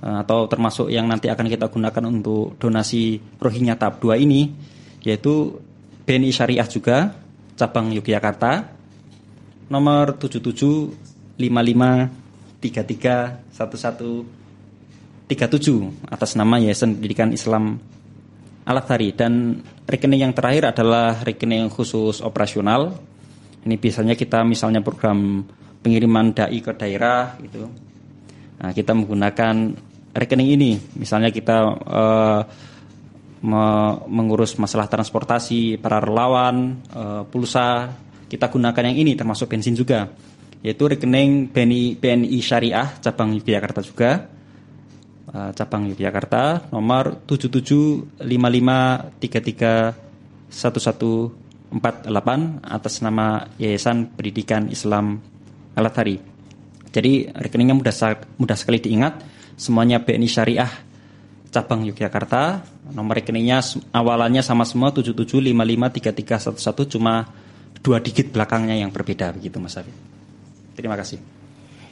eh, atau termasuk yang nanti akan kita gunakan untuk donasi Rohingya tahap 2 ini yaitu BNI Syariah juga cabang Yogyakarta nomor 77 55 33 11 37 atas nama Yayasan Pendidikan Islam Al-Athari dan rekening yang terakhir adalah rekening khusus operasional. Ini biasanya kita misalnya program pengiriman dai ke daerah gitu. Nah, kita menggunakan rekening ini. Misalnya kita uh, me mengurus masalah transportasi para relawan, uh, pulsa, kita gunakan yang ini termasuk bensin juga. Yaitu rekening BNI, BNI Syariah cabang Yogyakarta juga Eh, cabang Yogyakarta nomor 7755331148 atas nama Yayasan Pendidikan Islam al Jadi rekeningnya mudah mudah sekali diingat, semuanya BNI Syariah cabang Yogyakarta. Nomor rekeningnya awalannya sama semua 77553311 cuma dua digit belakangnya yang berbeda begitu Mas Afif. Terima kasih.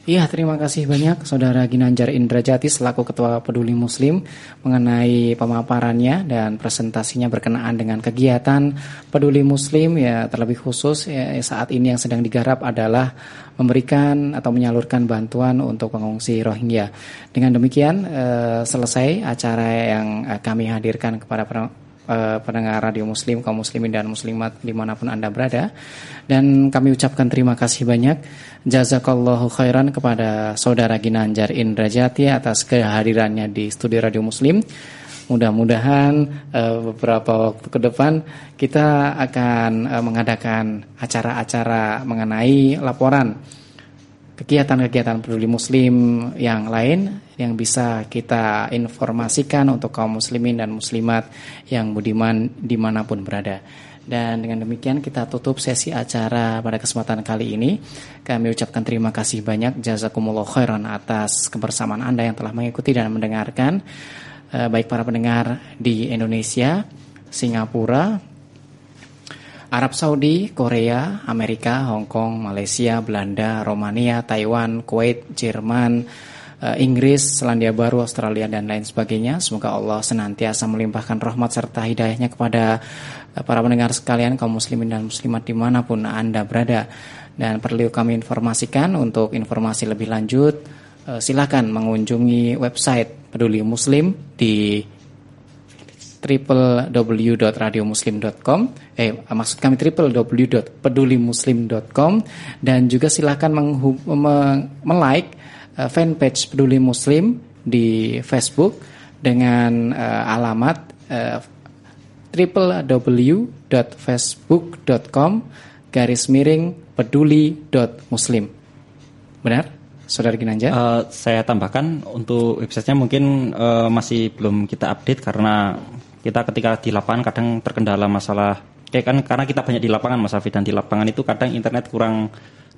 Iya, terima kasih banyak Saudara Ginanjar Indrajati selaku Ketua Peduli Muslim mengenai pemaparannya dan presentasinya berkenaan dengan kegiatan Peduli Muslim ya terlebih khusus ya, saat ini yang sedang digarap adalah memberikan atau menyalurkan bantuan untuk pengungsi Rohingya. Dengan demikian eh, selesai acara yang eh, kami hadirkan kepada uh, pendengar radio muslim, kaum muslimin dan muslimat di mana pun Anda berada. Dan kami ucapkan terima kasih banyak. Jazakallahu khairan kepada Saudara Ginanjar Indrajati atas kehadirannya di studio Radio Muslim. Mudah-mudahan uh, beberapa waktu ke depan kita akan uh, mengadakan acara-acara mengenai laporan kegiatan-kegiatan peduli muslim yang lain yang bisa kita informasikan untuk kaum muslimin dan muslimat yang budiman di mana pun berada. Dan dengan demikian kita tutup sesi acara pada kesempatan kali ini. Kami ucapkan terima kasih banyak jazakumullah khairan atas kebersamaan Anda yang telah mengikuti dan mendengarkan eh, baik para pendengar di Indonesia, Singapura, Arab Saudi, Korea, Amerika, Hong Kong, Malaysia, Belanda, Romania, Taiwan, Kuwait, Jerman, uh, Inggris, Selandia Baru, Australia dan lain sebagainya. Semoga Allah senantiasa melimpahkan rahmat serta hidayahnya kepada uh, para pendengar sekalian kaum muslimin dan muslimat di mana pun anda berada. Dan perlu kami informasikan untuk informasi lebih lanjut uh, silakan mengunjungi website Peduli Muslim di www.radiomuslim.com eh maksud kami www.pedulimuslim.com dan juga silakan like uh, fanpage Peduli Muslim di Facebook dengan uh, alamat uh, www.facebook.com garis miring peduli.muslim benar Saudara Ginanjar? Uh, saya tambahkan untuk websitenya mungkin uh, masih belum kita update karena kita ketika di lapangan kadang terkendala masalah kayak kan karena kita banyak di lapangan Mas Afid dan di lapangan itu kadang internet kurang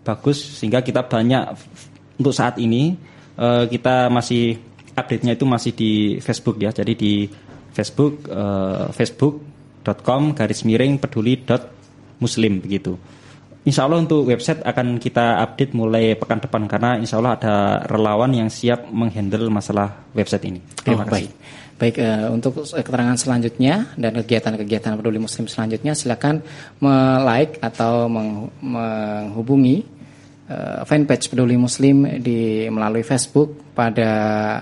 bagus sehingga kita banyak untuk saat ini uh, kita masih update-nya itu masih di Facebook ya. Jadi di Facebook uh, facebook.com garis miring peduli muslim begitu. Insya Allah untuk website akan kita update mulai pekan depan karena insya Allah ada relawan yang siap menghandle masalah website ini. Terima oh, kasih. Baik, baik uh, untuk keterangan selanjutnya dan kegiatan-kegiatan peduli Muslim selanjutnya silakan like atau menghubungi uh, fanpage peduli Muslim di melalui Facebook pada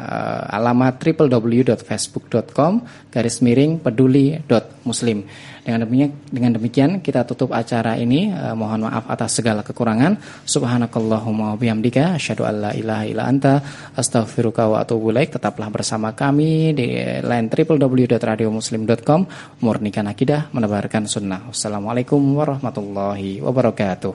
uh, alamat www.facebook.com garis miring peduli.muslim. Dengan demikian, dengan demikian kita tutup acara ini. Uh, mohon maaf atas segala kekurangan. Subhanakallahumma bihamdika asyhadu alla ilaha illa anta astaghfiruka wa atubu ilaik. Tetaplah bersama kami di line www.radiomuslim.com murnikan akidah menebarkan sunnah. Wassalamualaikum warahmatullahi wabarakatuh.